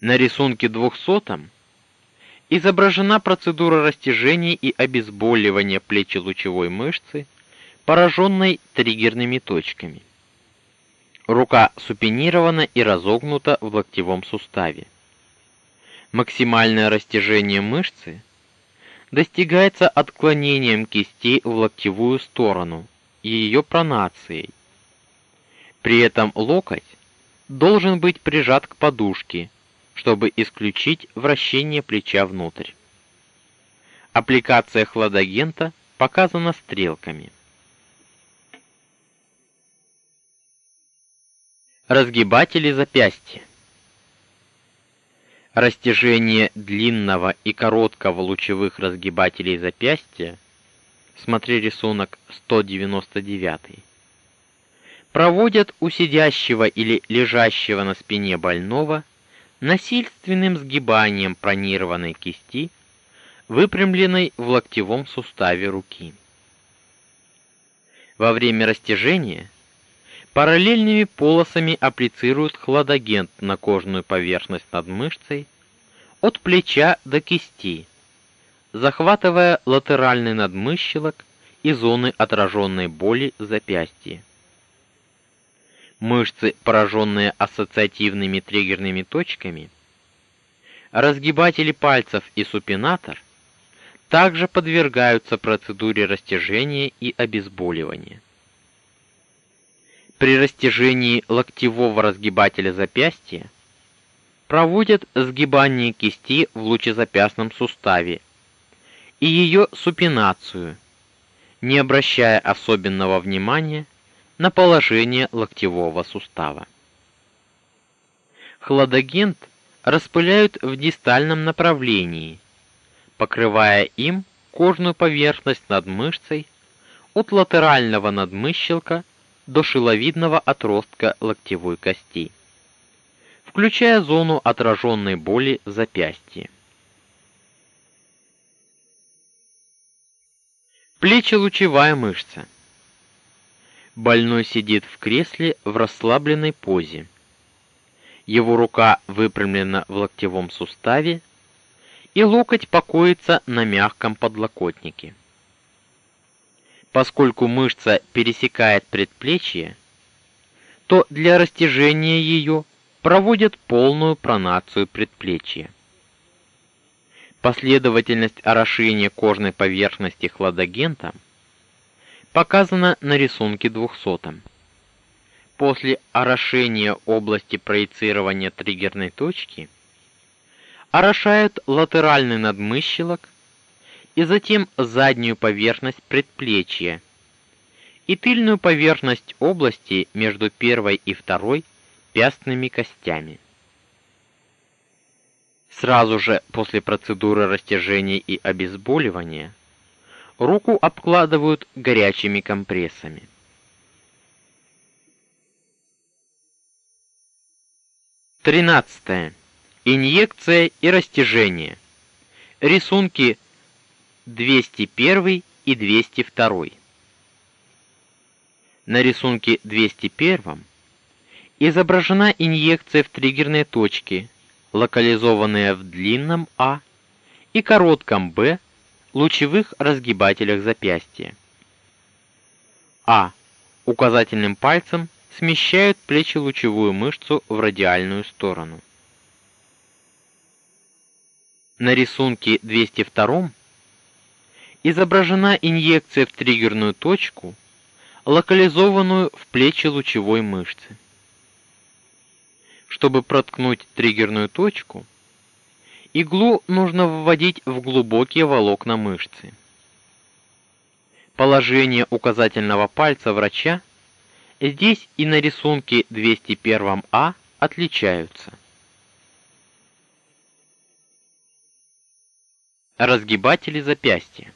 На рисунке 200 изображена процедура растяжения и обезболивания плечелучевой мышцы, пораженной триггерными точками. Рука супинирована и разогнута в локтевом суставе. Максимальное растяжение мышцы достигается отклонением кисти в локтевую сторону и ее пронацией. При этом локоть должен быть прижат к подушке, чтобы исключить вращение плеча внутрь. Аппликация хладагента показана стрелками. Разгибатели запястья. Растяжение длинного и короткого лучевых разгибателей запястья, смотри рисунок 199, проводят у сидящего или лежащего на спине больного насильственным сгибанием пронированной кисти, выпрямленной в локтевом суставе руки. Во время растяжения параллельными полосами апплицируют хладагент на кожную поверхность над мышцей от плеча до кисти, захватывая латеральный надмыщелок и зоны отраженной боли запястья. Мышцы, пораженные ассоциативными триггерными точками, разгибатели пальцев и супинатор также подвергаются процедуре растяжения и обезболивания. При растяжении локтевого разгибателя запястья проводят сгибание кисти в лучезапястном суставе и ее супинацию, не обращая особенного внимания на положение локтевого сустава. Хладагент распыляют в дистальном направлении, покрывая им кожную поверхность над мышцей от латерального надмыщелка до шиловидного отростка локтевой кости, включая зону отраженной боли запястья. Плечелучевая мышца. Больной сидит в кресле в расслабленной позе. Его рука выпрямлена в локтевом суставе, и локоть покоится на мягком подлокотнике. Поскольку мышца пересекает предплечье, то для растяжения ее проводят полную пронацию предплечья. Последовательность орошения кожной поверхности хладагентом показана на рисунке 200. После орошения области проецирования триггерной точки орошают латеральный надмыщелок и затем заднюю поверхность предплечья и тыльную поверхность области между первой и второй пястными костями. Сразу же после процедуры растяжения и обезболивания руку обкладывают горячими компрессами. Тринадцатое. Инъекция и растяжение. Рисунки 201 и 202. На рисунке 201 изображена инъекция в триггерные точки, локализованная в длинном А и коротком Б лучевых разгибателях запястья. А. Указательным пальцем смещают плечелучевую мышцу в радиальную сторону. На рисунке 202 изображена инъекция в триггерную точку, локализованную в плече лучевой мышцы. Чтобы проткнуть триггерную точку, иглу нужно вводить в глубокие волокна мышцы. Положение указательного пальца врача здесь и на рисунке 201А отличаются. Разгибатели запястья.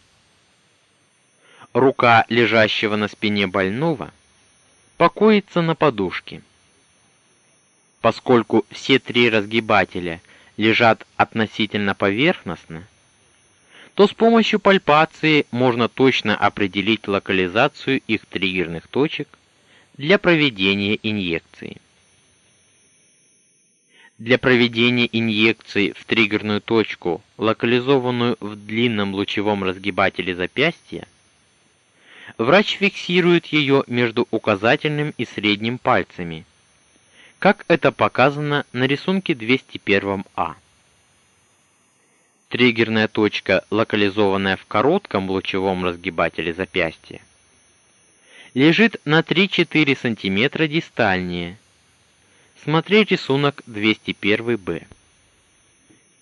Рука лежащего на спине больного покоится на подушке. Поскольку все три разгибателя лежат относительно поверхностно, то с помощью пальпации можно точно определить локализацию их триггерных точек для проведения инъекции. Для проведения инъекции в триггерную точку, локализованную в длинном лучевом разгибателе запястья, врач фиксирует ее между указательным и средним пальцами, как это показано на рисунке 201А. Триггерная точка, локализованная в коротком лучевом разгибателе запястья, лежит на 3-4 см дистальнее. Смотри рисунок 201-Б.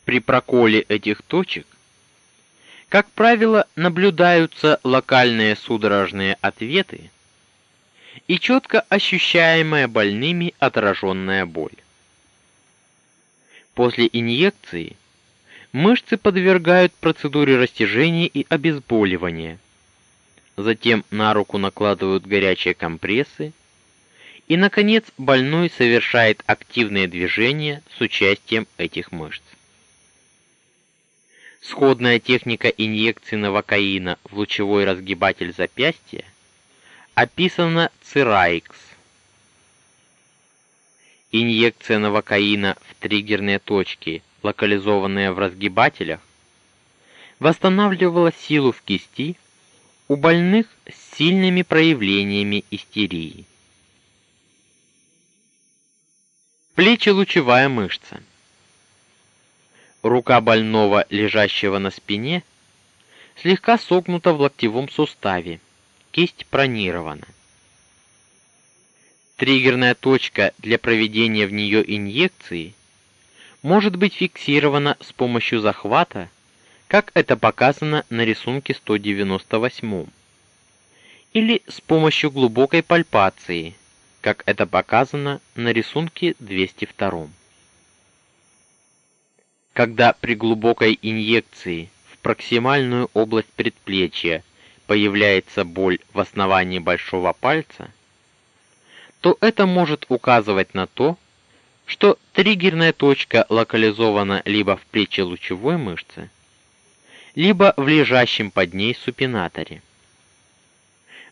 При проколе этих точек, как правило, наблюдаются локальные судорожные ответы и четко ощущаемая больными отраженная боль. После инъекции мышцы подвергают процедуре растяжения и обезболивания. Затем на руку накладывают горячие компрессы, и наконец больной совершает активные движения с участием этих мышц. Сходная техника инъекции новокаина в лучевой разгибатель запястья описана Цираикс. Инъекция новокаина в триггерные точки, локализованные в разгибателях, восстанавливала силу в кисти у больных с сильными проявлениями истерии. Плечи-лучевая мышца. Рука больного, лежащего на спине, слегка согнута в локтевом суставе. Кисть пронирована. Триггерная точка для проведения в нее инъекции может быть фиксирована с помощью захвата, как это показано на рисунке 198, или с помощью глубокой пальпации, как это показано на рисунке 202. Когда при глубокой инъекции в проксимальную область предплечья появляется боль в основании большого пальца, то это может указывать на то, что триггерная точка локализована либо в плече-лучевой мышце, либо в лежащем под ней супинаторе.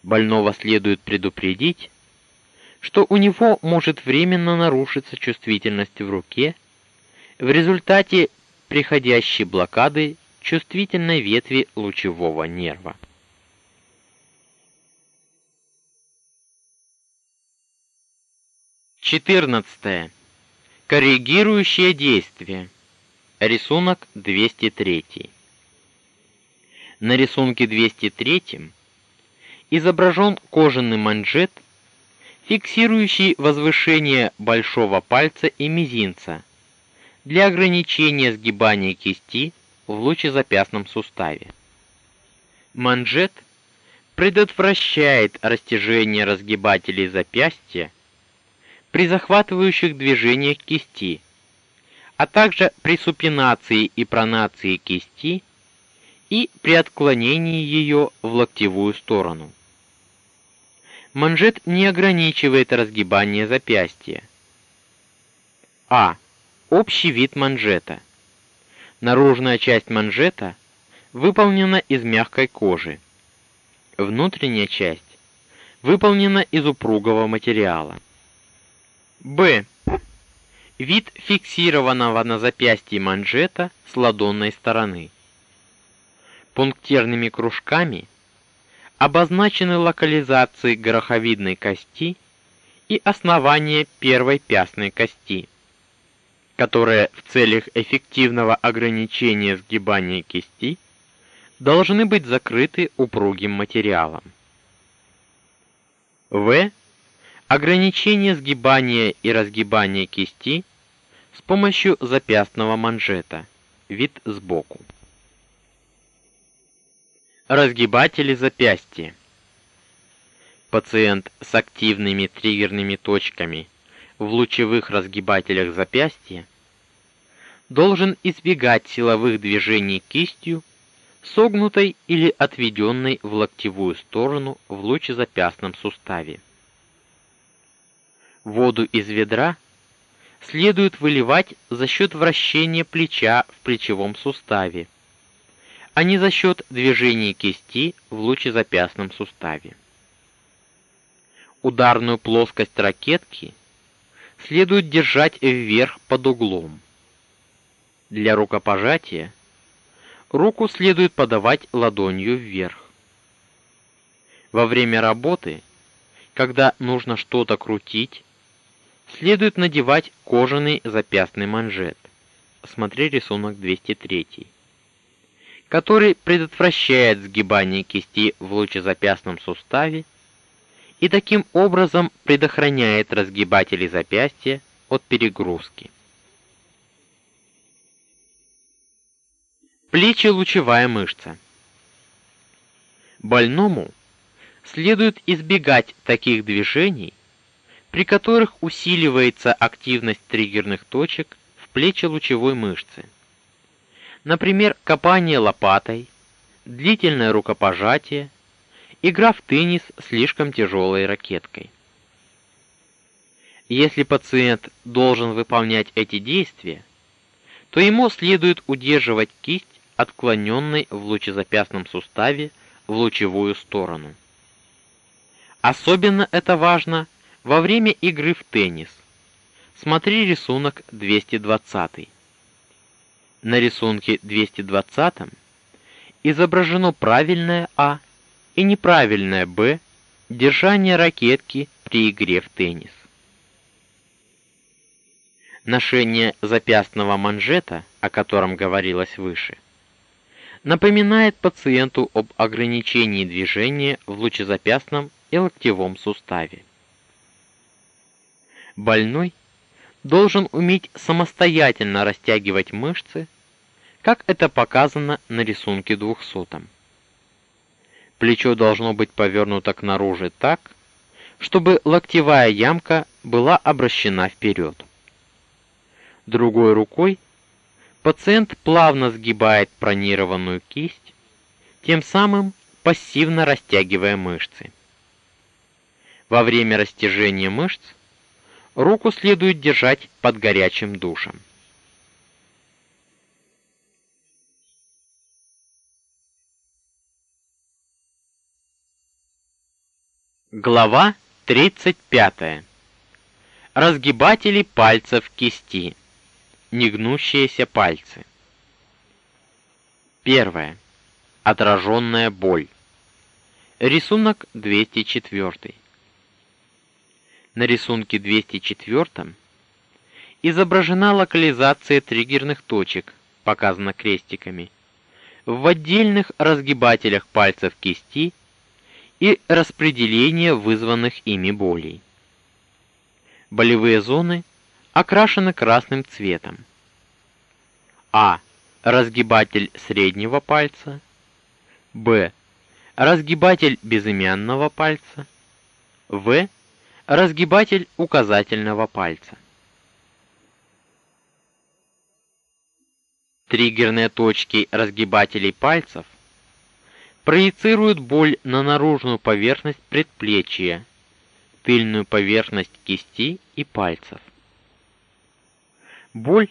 Больного следует предупредить, что у него может временно нарушиться чувствительность в руке в результате приходящей блокады чувствительной ветви лучевого нерва. Четырнадцатое. Коррегирующее действие. Рисунок 203. На рисунке 203 изображен кожаный манжет, фиксирующий возвышение большого пальца и мизинца для ограничения сгибания кисти в лучезапястном суставе. Манжет предотвращает растяжение разгибателей запястья при захватывающих движениях кисти, а также при супинации и пронации кисти и при отклонении ее в локтевую сторону. Манжет не ограничивает разгибание запястья. А. Общий вид манжета. Наружная часть манжета выполнена из мягкой кожи. Внутренняя часть выполнена из упругого материала. Б. Вид фиксированного на запястье манжета с ладонной стороны. Пунктирными кружками обозначены локализации гороховидной кости и основания первой пястной кости, которые в целях эффективного ограничения сгибания кисти должны быть закрыты упругим материалом. В Ограничение сгибания и разгибания кисти с помощью запястного манжета. Вид сбоку. Разгибатели запястья. Пациент с активными триггерными точками в лучевых разгибателях запястья должен избегать силовых движений кистью, согнутой или отведенной в локтевую сторону в лучезапястном суставе. Воду из ведра следует выливать за счет вращения плеча в плечевом суставе, а не за счет движения кисти в лучезапястном суставе. Ударную плоскость ракетки следует держать вверх под углом. Для рукопожатия руку следует подавать ладонью вверх. Во время работы, когда нужно что-то крутить, следует надевать кожаный запястный манжет. Смотри рисунок 203. который предотвращает сгибание кисти в лучезапястном суставе и таким образом предохраняет разгибатели запястья от перегрузки. Плечи лучевая мышца. Больному следует избегать таких движений, при которых усиливается активность триггерных точек в плече-лучевой мышце. Например, копание лопатой, длительное рукопожатие, игра в теннис слишком тяжелой ракеткой. Если пациент должен выполнять эти действия, то ему следует удерживать кисть отклоненной в лучезапястном суставе в лучевую сторону. Особенно это важно во время игры в теннис. Смотри рисунок 220. На рисунке 220 изображено правильное А и неправильное Б держание ракетки при игре в теннис. Ношение запястного манжета, о котором говорилось выше, напоминает пациенту об ограничении движения в лучезапястном и локтевом суставе. Больной должен уметь самостоятельно растягивать мышцы, как это показано на рисунке 200. Плечо должно быть повернуто к наружу так, чтобы локтевая ямка была обращена вперед. Другой рукой Пациент плавно сгибает пронированную кисть, тем самым пассивно растягивая мышцы. Во время растяжения мышц руку следует держать под горячим душем. Глава 35. Разгибатели пальцев кисти негнущиеся пальцы. Первое. Отраженная боль. Рисунок 204. На рисунке 204 изображена локализация триггерных точек, показана крестиками, в отдельных разгибателях пальцев кисти и распределение вызванных ими болей. Болевые зоны – окрашены красным цветом. А. Разгибатель среднего пальца. Б. Разгибатель безымянного пальца. В. Разгибатель указательного пальца. Триггерные точки разгибателей пальцев проецируют боль на наружную поверхность предплечья, тыльную поверхность кисти и пальцев. Боль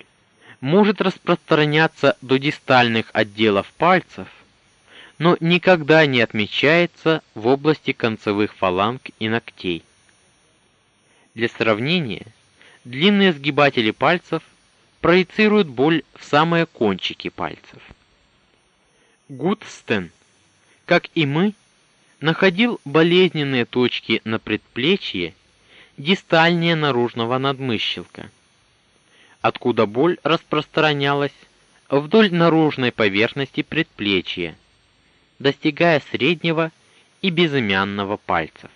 может распространяться до дистальных отделов пальцев, но никогда не отмечается в области концевых фаланг и ногтей. Для сравнения, длинные сгибатели пальцев проецируют боль в самые кончики пальцев. Гудстен, как и мы, находил болезненные точки на предплечье дистальнее наружного надмыщелка откуда боль распространялась вдоль наружной поверхности предплечья, достигая среднего и безымянного пальцев.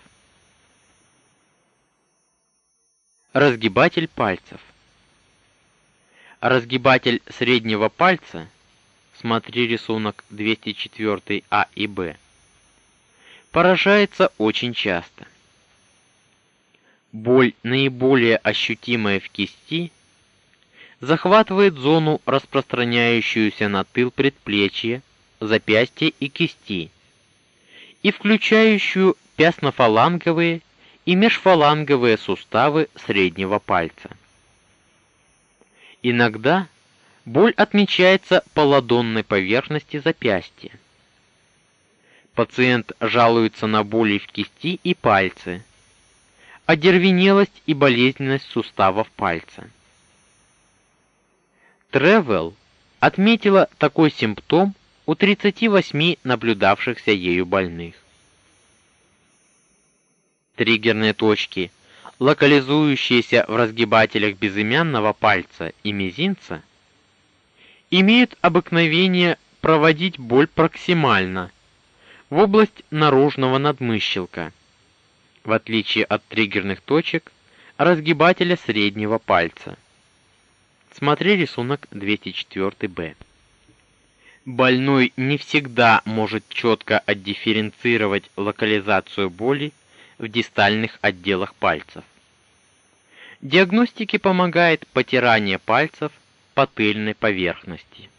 Разгибатель пальцев. Разгибатель среднего пальца, смотри рисунок 204А и Б, поражается очень часто. Боль наиболее ощутимая в кисти захватывает зону, распространяющуюся на тыл предплечья, запястья и кисти, и включающую пястно-фаланговые и межфаланговые суставы среднего пальца. Иногда боль отмечается по ладонной поверхности запястья. Пациент жалуется на боли в кисти и пальце, одервенелость и болезненность суставов пальца. Тревел отметила такой симптом у 38 наблюдавшихся ею больных. Триггерные точки, локализующиеся в разгибателях безымянного пальца и мизинца, имеют обыкновение проводить боль проксимально в область наружного надмыщелка, в отличие от триггерных точек разгибателя среднего пальца. Смотри рисунок 204-Б. Больной не всегда может четко отдифференцировать локализацию боли в дистальных отделах пальцев. Диагностике помогает потирание пальцев по тыльной поверхности.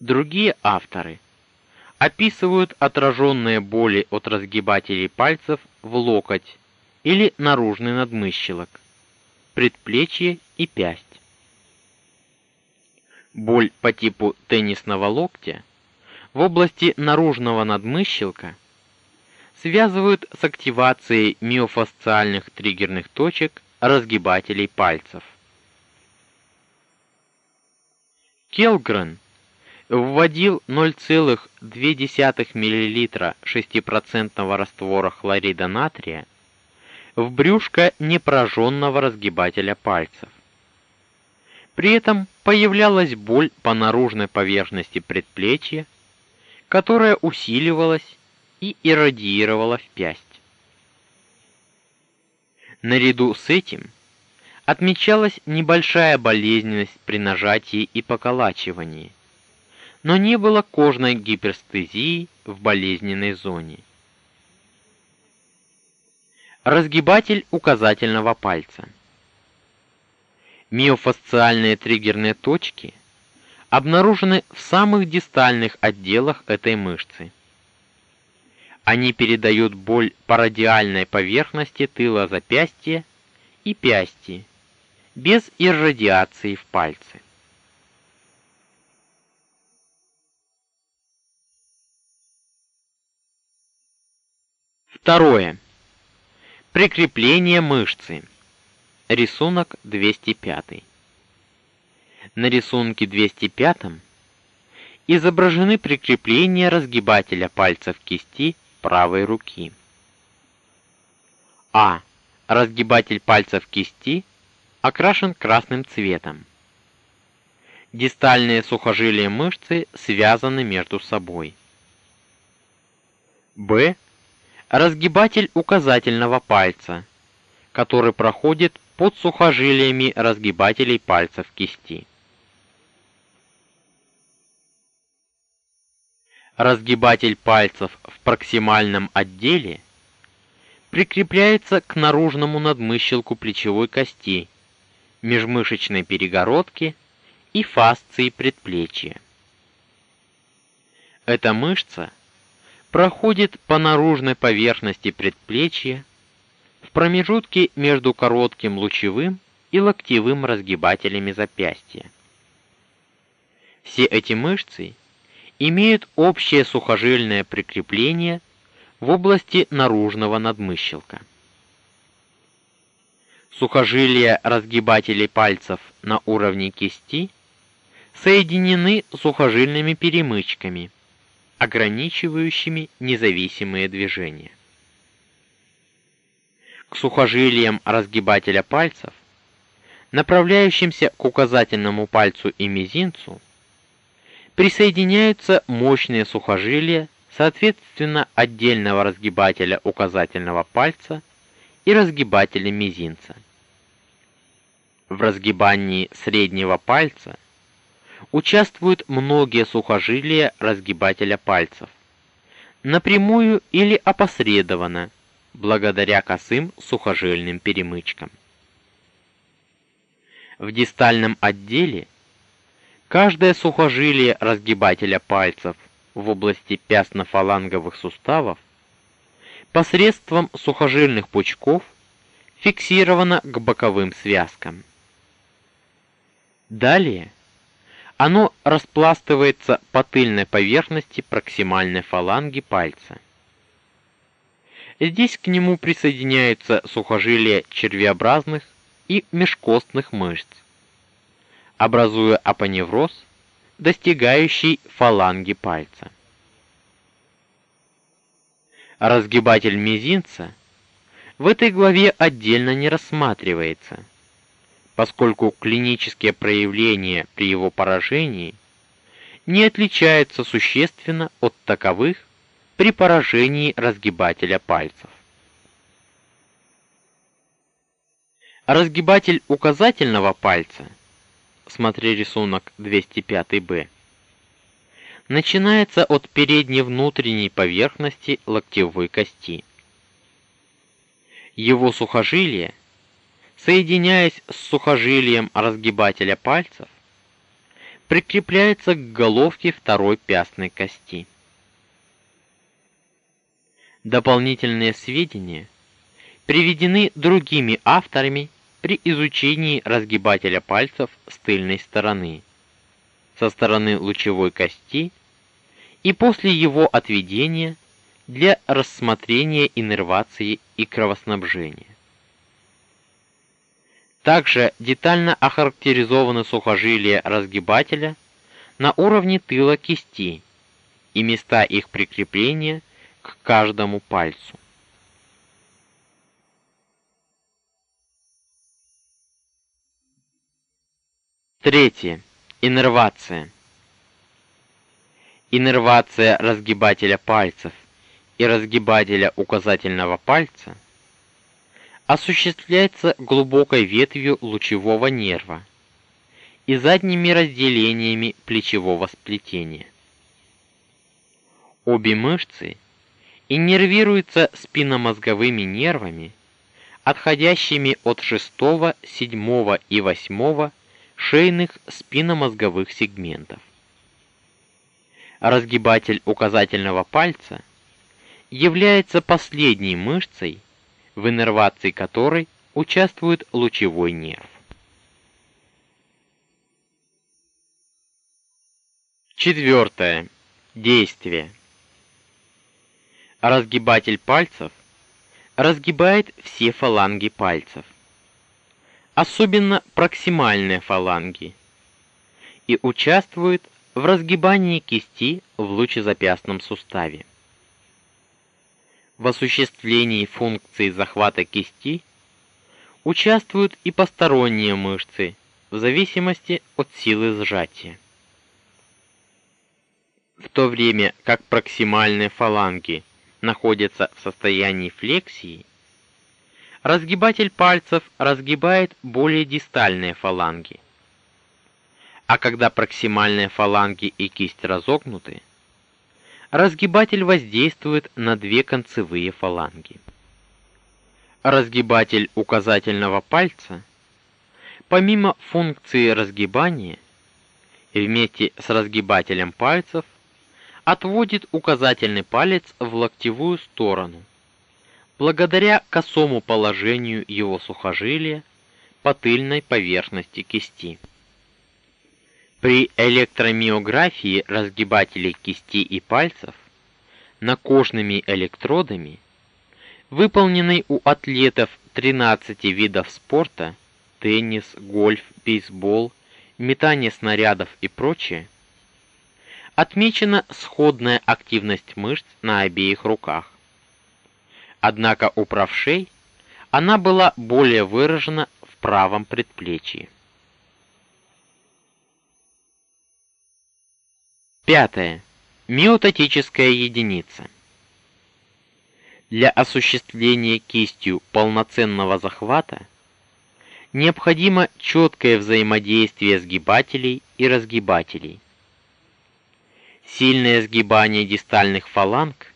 Другие авторы описывают отраженные боли от разгибателей пальцев в локоть или наружный надмыщелок, предплечье и пясть. Боль по типу теннисного локтя в области наружного надмыщелка связывают с активацией миофасциальных триггерных точек разгибателей пальцев. Келгрен вводил 0,2 мл 6% раствора хлорида натрия в брюшко непрожженного разгибателя пальцев. При этом появлялась боль по наружной поверхности предплечья, которая усиливалась и иррадиировала в пясть. Наряду с этим отмечалась небольшая болезненность при нажатии и поколачивании, но не было кожной гиперстезии в болезненной зоне. Разгибатель указательного пальца. Миофасциальные триггерные точки обнаружены в самых дистальных отделах этой мышцы. Они передают боль по радиальной поверхности тыла запястья и пясти без иррадиации в пальце. Второе. Прикрепление мышцы. Рисунок 205. На рисунке 205 изображены прикрепления разгибателя пальцев кисти правой руки. А. Разгибатель пальцев кисти окрашен красным цветом. Дистальные сухожилия мышцы связаны между собой. Б разгибатель указательного пальца, который проходит под сухожилиями разгибателей пальцев кисти. Разгибатель пальцев в проксимальном отделе прикрепляется к наружному надмыщелку плечевой кости, межмышечной перегородки и фасции предплечья. Эта мышца проходит по наружной поверхности предплечья в промежутке между коротким лучевым и локтевым разгибателями запястья. Все эти мышцы имеют общее сухожильное прикрепление в области наружного надмыщелка. Сухожилия разгибателей пальцев на уровне кисти соединены сухожильными перемычками – ограничивающими независимые движения. К сухожилиям разгибателя пальцев, направляющимся к указательному пальцу и мизинцу, присоединяются мощные сухожилия, соответственно, отдельного разгибателя указательного пальца и разгибателя мизинца. В разгибании среднего пальца участвуют многие сухожилия разгибателя пальцев. Напрямую или опосредованно, благодаря косым сухожильным перемычкам. В дистальном отделе каждое сухожилие разгибателя пальцев в области пястно-фаланговых суставов посредством сухожильных пучков фиксировано к боковым связкам. Далее оно распластывается по тыльной поверхности проксимальной фаланги пальца. Здесь к нему присоединяются сухожилия червеобразных и межкостных мышц, образуя апоневроз, достигающий фаланги пальца. Разгибатель мизинца в этой главе отдельно не рассматривается – поскольку клинические проявления при его поражении не отличаются существенно от таковых при поражении разгибателя пальцев. Разгибатель указательного пальца, смотри рисунок 205-Б, начинается от передней внутренней поверхности локтевой кости. Его сухожилие, соединяясь с сухожилием разгибателя пальцев, прикрепляется к головке второй пястной кости. Дополнительные сведения приведены другими авторами при изучении разгибателя пальцев с тыльной стороны, со стороны лучевой кости и после его отведения для рассмотрения иннервации и кровоснабжения. Также детально охарактеризованы сухожилия разгибателя на уровне тыла кисти и места их прикрепления к каждому пальцу. Третье. Иннервация. Иннервация разгибателя пальцев и разгибателя указательного пальца осуществляется глубокой ветвью лучевого нерва и задними разделениями плечевого сплетения. Обе мышцы иннервируются спинномозговыми нервами, отходящими от шестого, седьмого и восьмого шейных спинномозговых сегментов. Разгибатель указательного пальца является последней мышцей, в иннервации которой участвует лучевой нерв. Четвертое. Действие. Разгибатель пальцев разгибает все фаланги пальцев особенно проксимальные фаланги, и участвует в разгибании кисти в лучезапястном суставе. В осуществлении функции захвата кисти участвуют и посторонние мышцы в зависимости от силы сжатия. В то время как проксимальные фаланги находятся в состоянии флексии, Разгибатель пальцев разгибает более дистальные фаланги. А когда проксимальные фаланги и кисть разогнуты, разгибатель воздействует на две концевые фаланги. Разгибатель указательного пальца помимо функции разгибания вместе с разгибателем пальцев отводит указательный палец в локтевую сторону благодаря косому положению его сухожилия по тыльной поверхности кисти. При электромиографии разгибателей кисти и пальцев накожными электродами, выполненной у атлетов 13 видов спорта: теннис, гольф, бейсбол, метание снарядов и прочее, отмечена сходная активность мышц на обеих руках. Однако у правшей она была более выражена в правом предплечье. Пятое. Миотатическая единица. Для осуществления кистью полноценного захвата необходимо четкое взаимодействие сгибателей и разгибателей. Сильное сгибание дистальных фаланг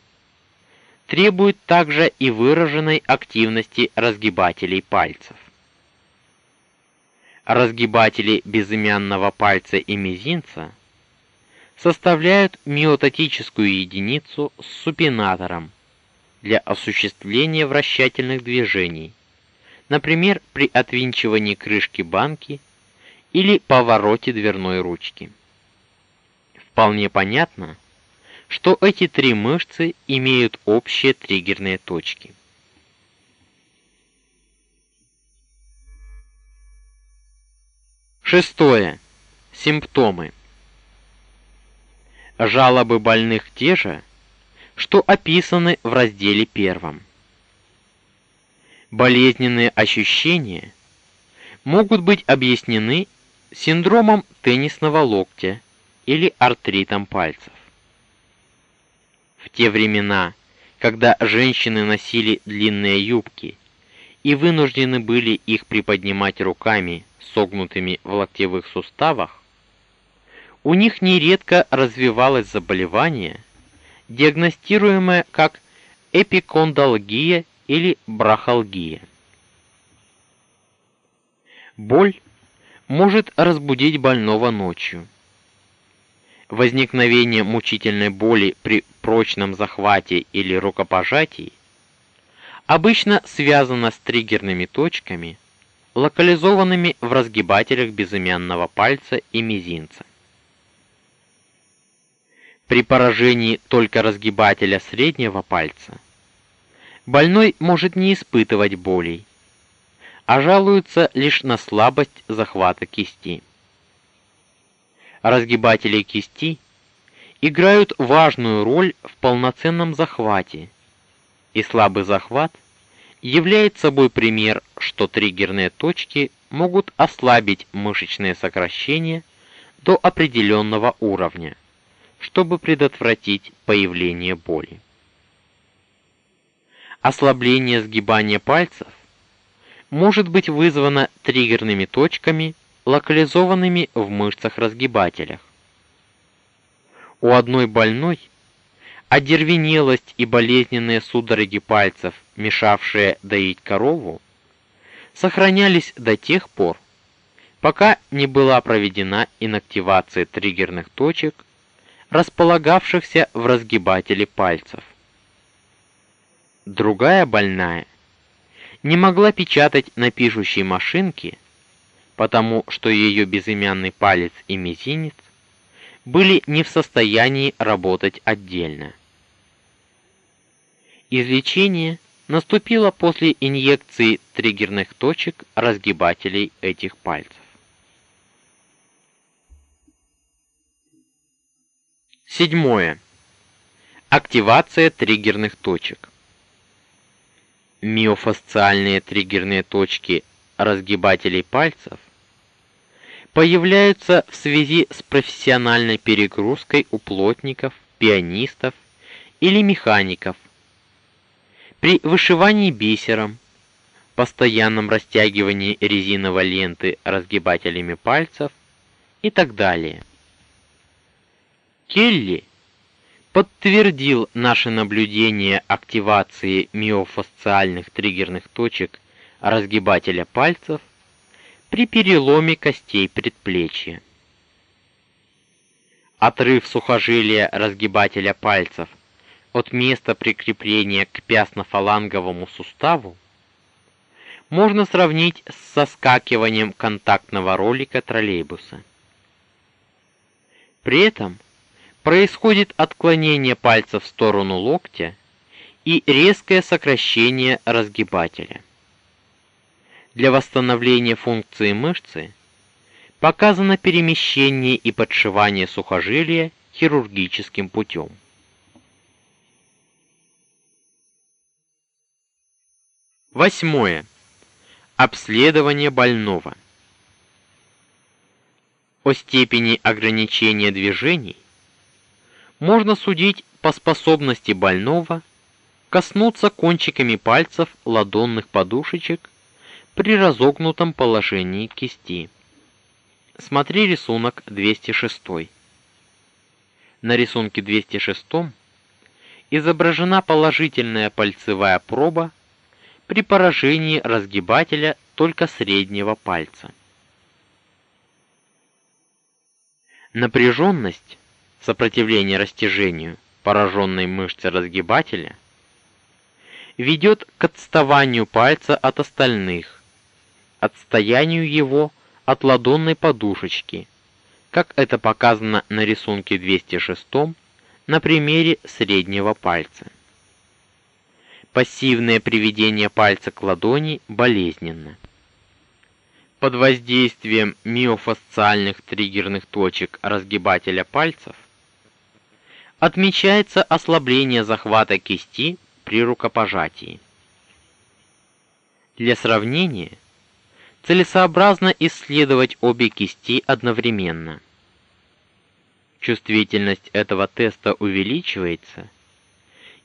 требует также и выраженной активности разгибателей пальцев. Разгибатели безымянного пальца и мизинца составляют миотатическую единицу с супинатором для осуществления вращательных движений, например, при отвинчивании крышки банки или повороте дверной ручки. Вполне понятно, что эти три мышцы имеют общие триггерные точки. Шестое. Симптомы. Жалобы больных те же, что описаны в разделе первом. Болезненные ощущения могут быть объяснены синдромом теннисного локтя или артритом пальцев. В те времена, когда женщины носили длинные юбки и вынуждены были их приподнимать руками, согнутыми в локтевых суставах, у них нередко развивалось заболевание, диагностируемое как эпикондалгия или брахалгия. Боль может разбудить больного ночью. Возникновение мучительной боли при прочном захвате или рукопожатии обычно связано с триггерными точками, локализованными в разгибателях безымянного пальца и мизинца. При поражении только разгибателя среднего пальца больной может не испытывать болей, а жалуется лишь на слабость захвата кисти. Разгибатели кисти играют важную роль в полноценном захвате, и слабый захват является собой пример, что триггерные точки могут ослабить мышечные сокращения до определенного уровня, чтобы предотвратить появление боли. Ослабление сгибания пальцев может быть вызвано триггерными точками, локализованными в мышцах-разгибателях. У одной больной одервенелость и болезненные судороги пальцев, мешавшие доить корову, сохранялись до тех пор, пока не была проведена инактивация триггерных точек, располагавшихся в разгибателе пальцев. Другая больная не могла печатать на пишущей машинке, потому что ее безымянный палец и мизинец были не в состоянии работать отдельно. Излечение наступило после инъекции триггерных точек разгибателей этих пальцев. Седьмое. Активация триггерных точек миофасциальные триггерные точки разгибателей пальцев появляются в связи с профессиональной перегрузкой у плотников, пианистов или механиков. При вышивании бисером, постоянном растягивании резиновой ленты разгибателями пальцев и так далее. Келли подтвердил наше наблюдение активации миофасциальных триггерных точек разгибателя пальцев при переломе костей предплечья. Отрыв сухожилия разгибателя пальцев от места прикрепления к пястно-фаланговому суставу можно сравнить с соскакиванием контактного ролика троллейбуса. При этом происходит отклонение пальца в сторону локтя и резкое сокращение разгибателя. Для восстановления функции мышцы показано перемещение и подшивание сухожилия хирургическим путем. Восьмое. Обследование больного. О степени ограничения движений можно судить по способности больного коснуться кончиками пальцев ладонных подушечек при разогнутом положении кисти. Смотри рисунок 206. На рисунке 206 изображена положительная пальцевая проба при поражении разгибателя только среднего пальца. Напряженность сопротивление растяжению пораженной мышцы разгибателя ведет к отставанию пальца от остальных, отстоянию его от ладонной подушечки, как это показано на рисунке 206 на примере среднего пальца. Пассивное приведение пальца к ладони болезненно под воздействием миофасциальных триггерных точек разгибателя пальцев отмечается ослабление захвата кисти при рукопожатии. Для сравнения, целесообразно исследовать обе кисти одновременно. Чувствительность этого теста увеличивается,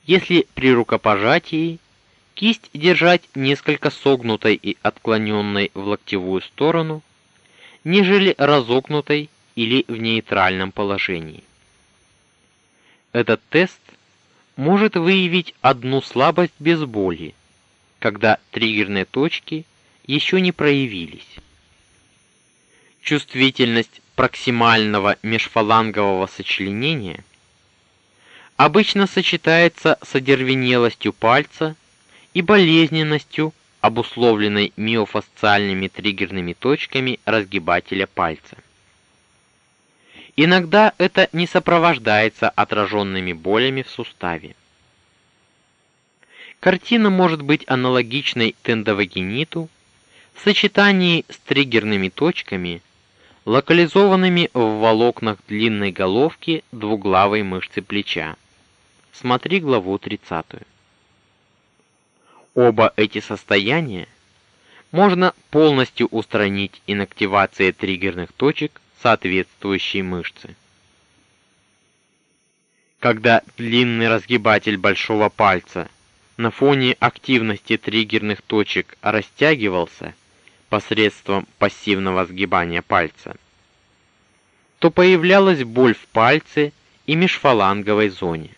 если при рукопожатии кисть держать несколько согнутой и отклоненной в локтевую сторону, нежели разогнутой или в нейтральном положении. Этот тест может выявить одну слабость без боли, когда триггерные точки еще не проявились. Чувствительность проксимального межфалангового сочленения обычно сочетается с одервенелостью пальца и болезненностью, обусловленной миофасциальными триггерными точками разгибателя пальца. Иногда это не сопровождается отраженными болями в суставе. Картина может быть аналогичной тендовагиниту в сочетании с триггерными точками, локализованными в волокнах длинной головки двуглавой мышцы плеча. Смотри главу 30. Оба эти состояния можно полностью устранить инактивацией триггерных точек соответствующей мышцы. Когда длинный разгибатель большого пальца на фоне активности триггерных точек растягивался посредством пассивного сгибания пальца, то появлялась боль в пальце и межфаланговой зоне.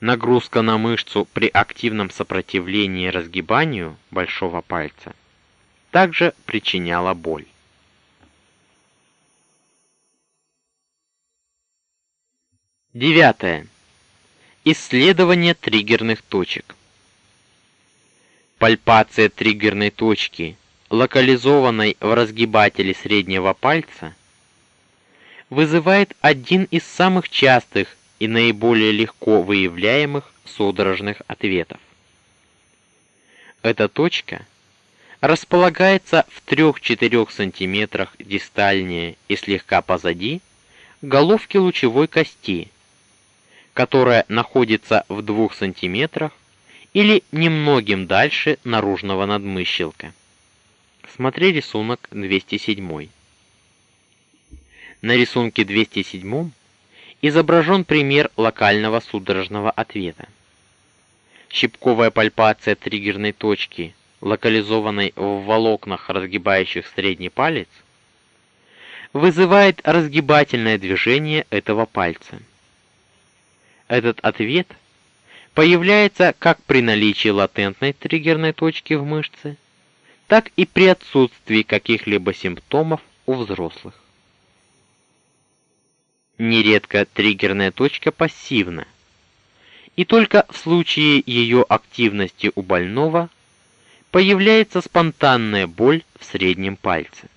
Нагрузка на мышцу при активном сопротивлении разгибанию большого пальца также причиняла боль. Девятое. Исследование триггерных точек. Пальпация триггерной точки, локализованной в разгибателе среднего пальца, вызывает один из самых частых и наиболее легко выявляемых судорожных ответов. Эта точка располагается в 3-4 см дистальнее и слегка позади головки лучевой кости которая находится в 2 сантиметрах или немногим дальше наружного надмыщелка. Смотри рисунок 207. На рисунке 207 изображен пример локального судорожного ответа. Щипковая пальпация триггерной точки, локализованной в волокнах, разгибающих средний палец, вызывает разгибательное движение этого пальца. Этот ответ появляется как при наличии латентной триггерной точки в мышце, так и при отсутствии каких-либо симптомов у взрослых. Нередко триггерная точка пассивна, и только в случае ее активности у больного появляется спонтанная боль в среднем пальце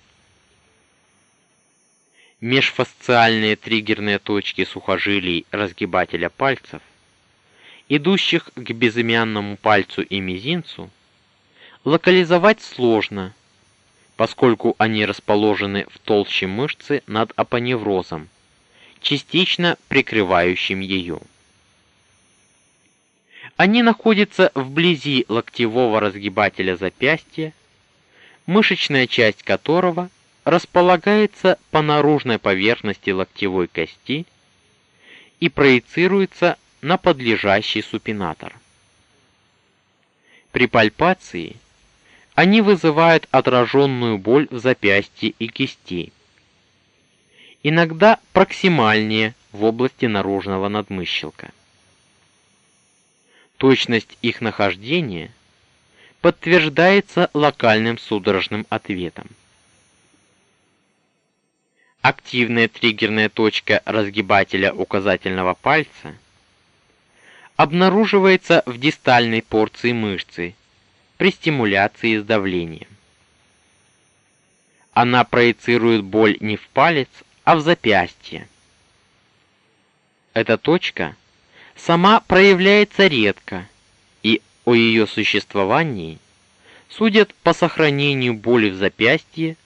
межфасциальные триггерные точки сухожилий разгибателя пальцев, идущих к безымянному пальцу и мизинцу, локализовать сложно, поскольку они расположены в толще мышцы над апоневрозом, частично прикрывающим ее. Они находятся вблизи локтевого разгибателя запястья, мышечная часть которого располагается по наружной поверхности локтевой кости и проецируется на подлежащий супинатор. При пальпации они вызывают отраженную боль в запястье и кисти. Иногда проксимальнее в области наружного надмыщелка. Точность их нахождения подтверждается локальным судорожным ответом активная триггерная точка разгибателя указательного пальца обнаруживается в дистальной порции мышцы при стимуляции с давлением. Она проецирует боль не в палец, а в запястье. Эта точка сама проявляется редко, и о ее существовании судят по сохранению боли в запястье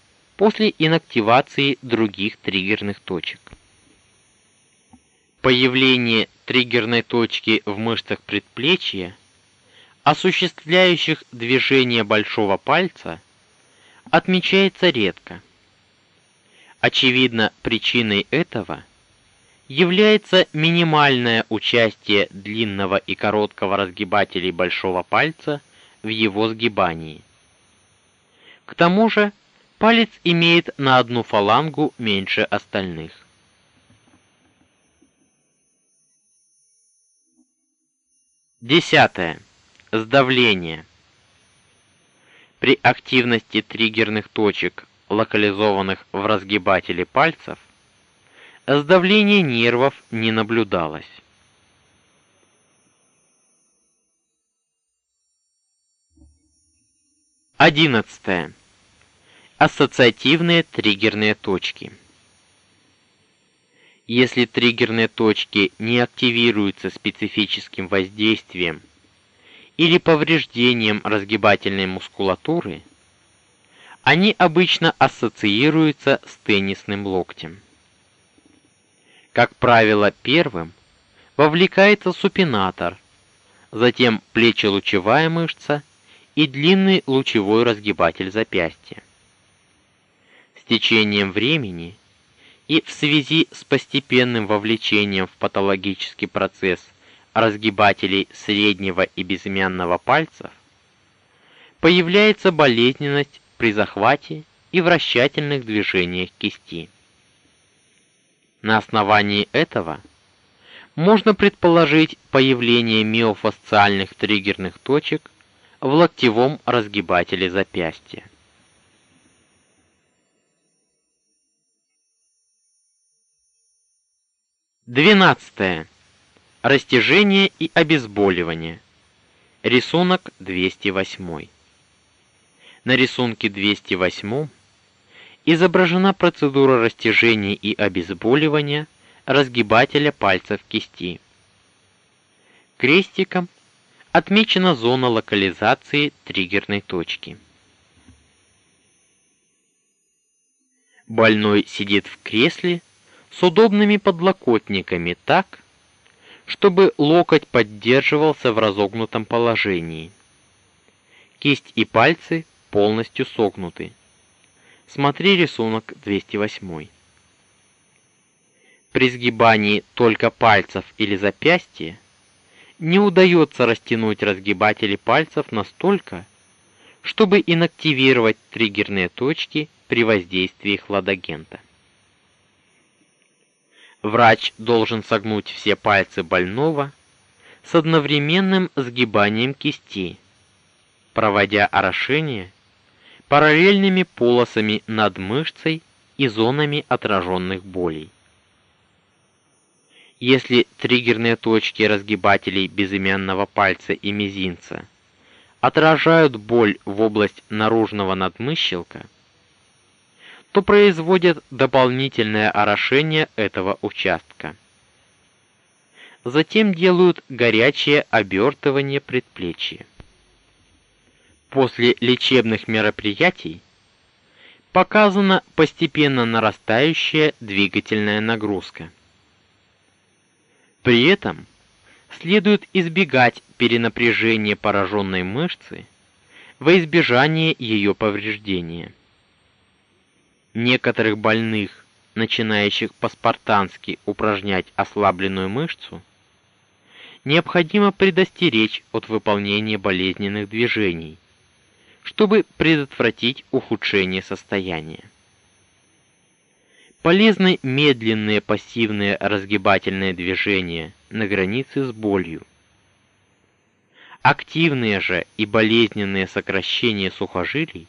после инактивации других триггерных точек. Появление триггерной точки в мышцах предплечья, осуществляющих движение большого пальца, отмечается редко. Очевидно, причиной этого является минимальное участие длинного и короткого разгибателей большого пальца в его сгибании. К тому же, палец имеет на одну фалангу меньше остальных. Десятое. Сдавление. При активности триггерных точек, локализованных в разгибателе пальцев, сдавление нервов не наблюдалось. Одиннадцатое. Ассоциативные триггерные точки. Если триггерные точки не активируются специфическим воздействием или повреждением разгибательной мускулатуры, они обычно ассоциируются с теннисным локтем. Как правило, первым вовлекается супинатор, затем плечелучевая мышца и длинный лучевой разгибатель запястья. Течением времени и в связи с постепенным вовлечением в патологический процесс разгибателей среднего и безымянного пальцев появляется болезненность при захвате и вращательных движениях кисти. На основании этого можно предположить появление миофасциальных триггерных точек в локтевом разгибателе запястья. Двенадцатое. Растяжение и обезболивание. Рисунок 208. На рисунке 208 изображена процедура растяжения и обезболивания разгибателя пальцев кисти. Крестиком отмечена зона локализации триггерной точки. Больной сидит в кресле с удобными подлокотниками так, чтобы локоть поддерживался в разогнутом положении. Кисть и пальцы полностью согнуты. Смотри рисунок 208. При сгибании только пальцев или запястья не удается растянуть разгибатели пальцев настолько, чтобы инактивировать триггерные точки при воздействии хладагента. Врач должен согнуть все пальцы больного с одновременным сгибанием кисти, проводя орошение параллельными полосами над мышцей и зонами отраженных болей. Если триггерные точки разгибателей безымянного пальца и мизинца отражают боль в область наружного надмыщелка, то производят дополнительное орошение этого участка. Затем делают горячее обертывание предплечья после лечебных мероприятий показана постепенно нарастающая двигательная нагрузка. При этом следует избегать перенапряжения пораженной мышцы во избежание ее повреждения. Некоторых больных, начинающих по-спартански упражнять ослабленную мышцу, необходимо предостеречь от выполнения болезненных движений – чтобы предотвратить ухудшение состояния. Полезны медленные пассивные разгибательные движения на границе с болью. Активные же и болезненные сокращения сухожилий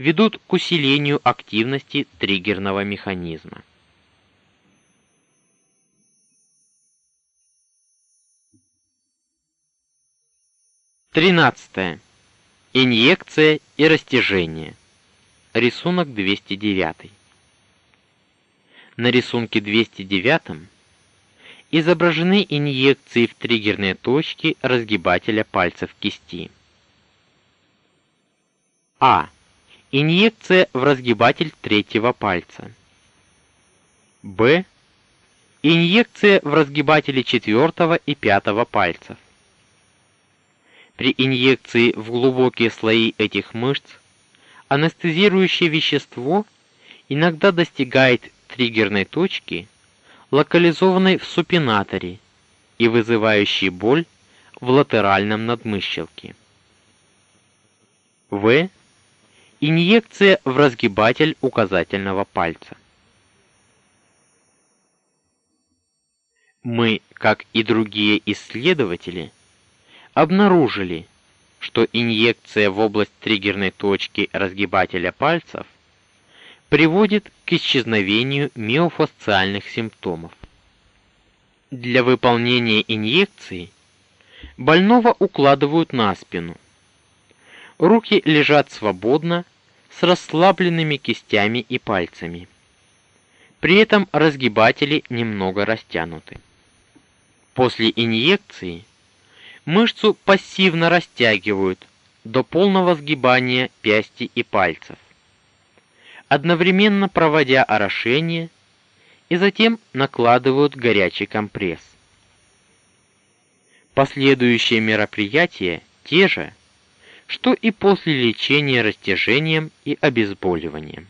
ведут к усилению активности триггерного механизма. Тринадцатое. Инъекция и растяжение. Рисунок 209. На рисунке 209 изображены инъекции в триггерные точки разгибателя пальцев кисти. А. Инъекция в разгибатель третьего пальца. Б. Инъекция в разгибатели четвертого и пятого пальцев. При инъекции в глубокие слои этих мышц анестезирующее вещество иногда достигает триггерной точки, локализованной в супинаторе и вызывающей боль в латеральном надмыщелке. В. Инъекция в разгибатель указательного пальца. Мы, как и другие исследователи, обнаружили, что инъекция в область триггерной точки разгибателя пальцев приводит к исчезновению миофасциальных симптомов. Для выполнения инъекции больного укладывают на спину. Руки лежат свободно, с расслабленными кистями и пальцами. При этом разгибатели немного растянуты. После инъекции мышцу пассивно растягивают до полного сгибания пясти и пальцев, одновременно проводя орошение и затем накладывают горячий компресс. Последующие мероприятия те же, что и после лечения растяжением и обезболиванием.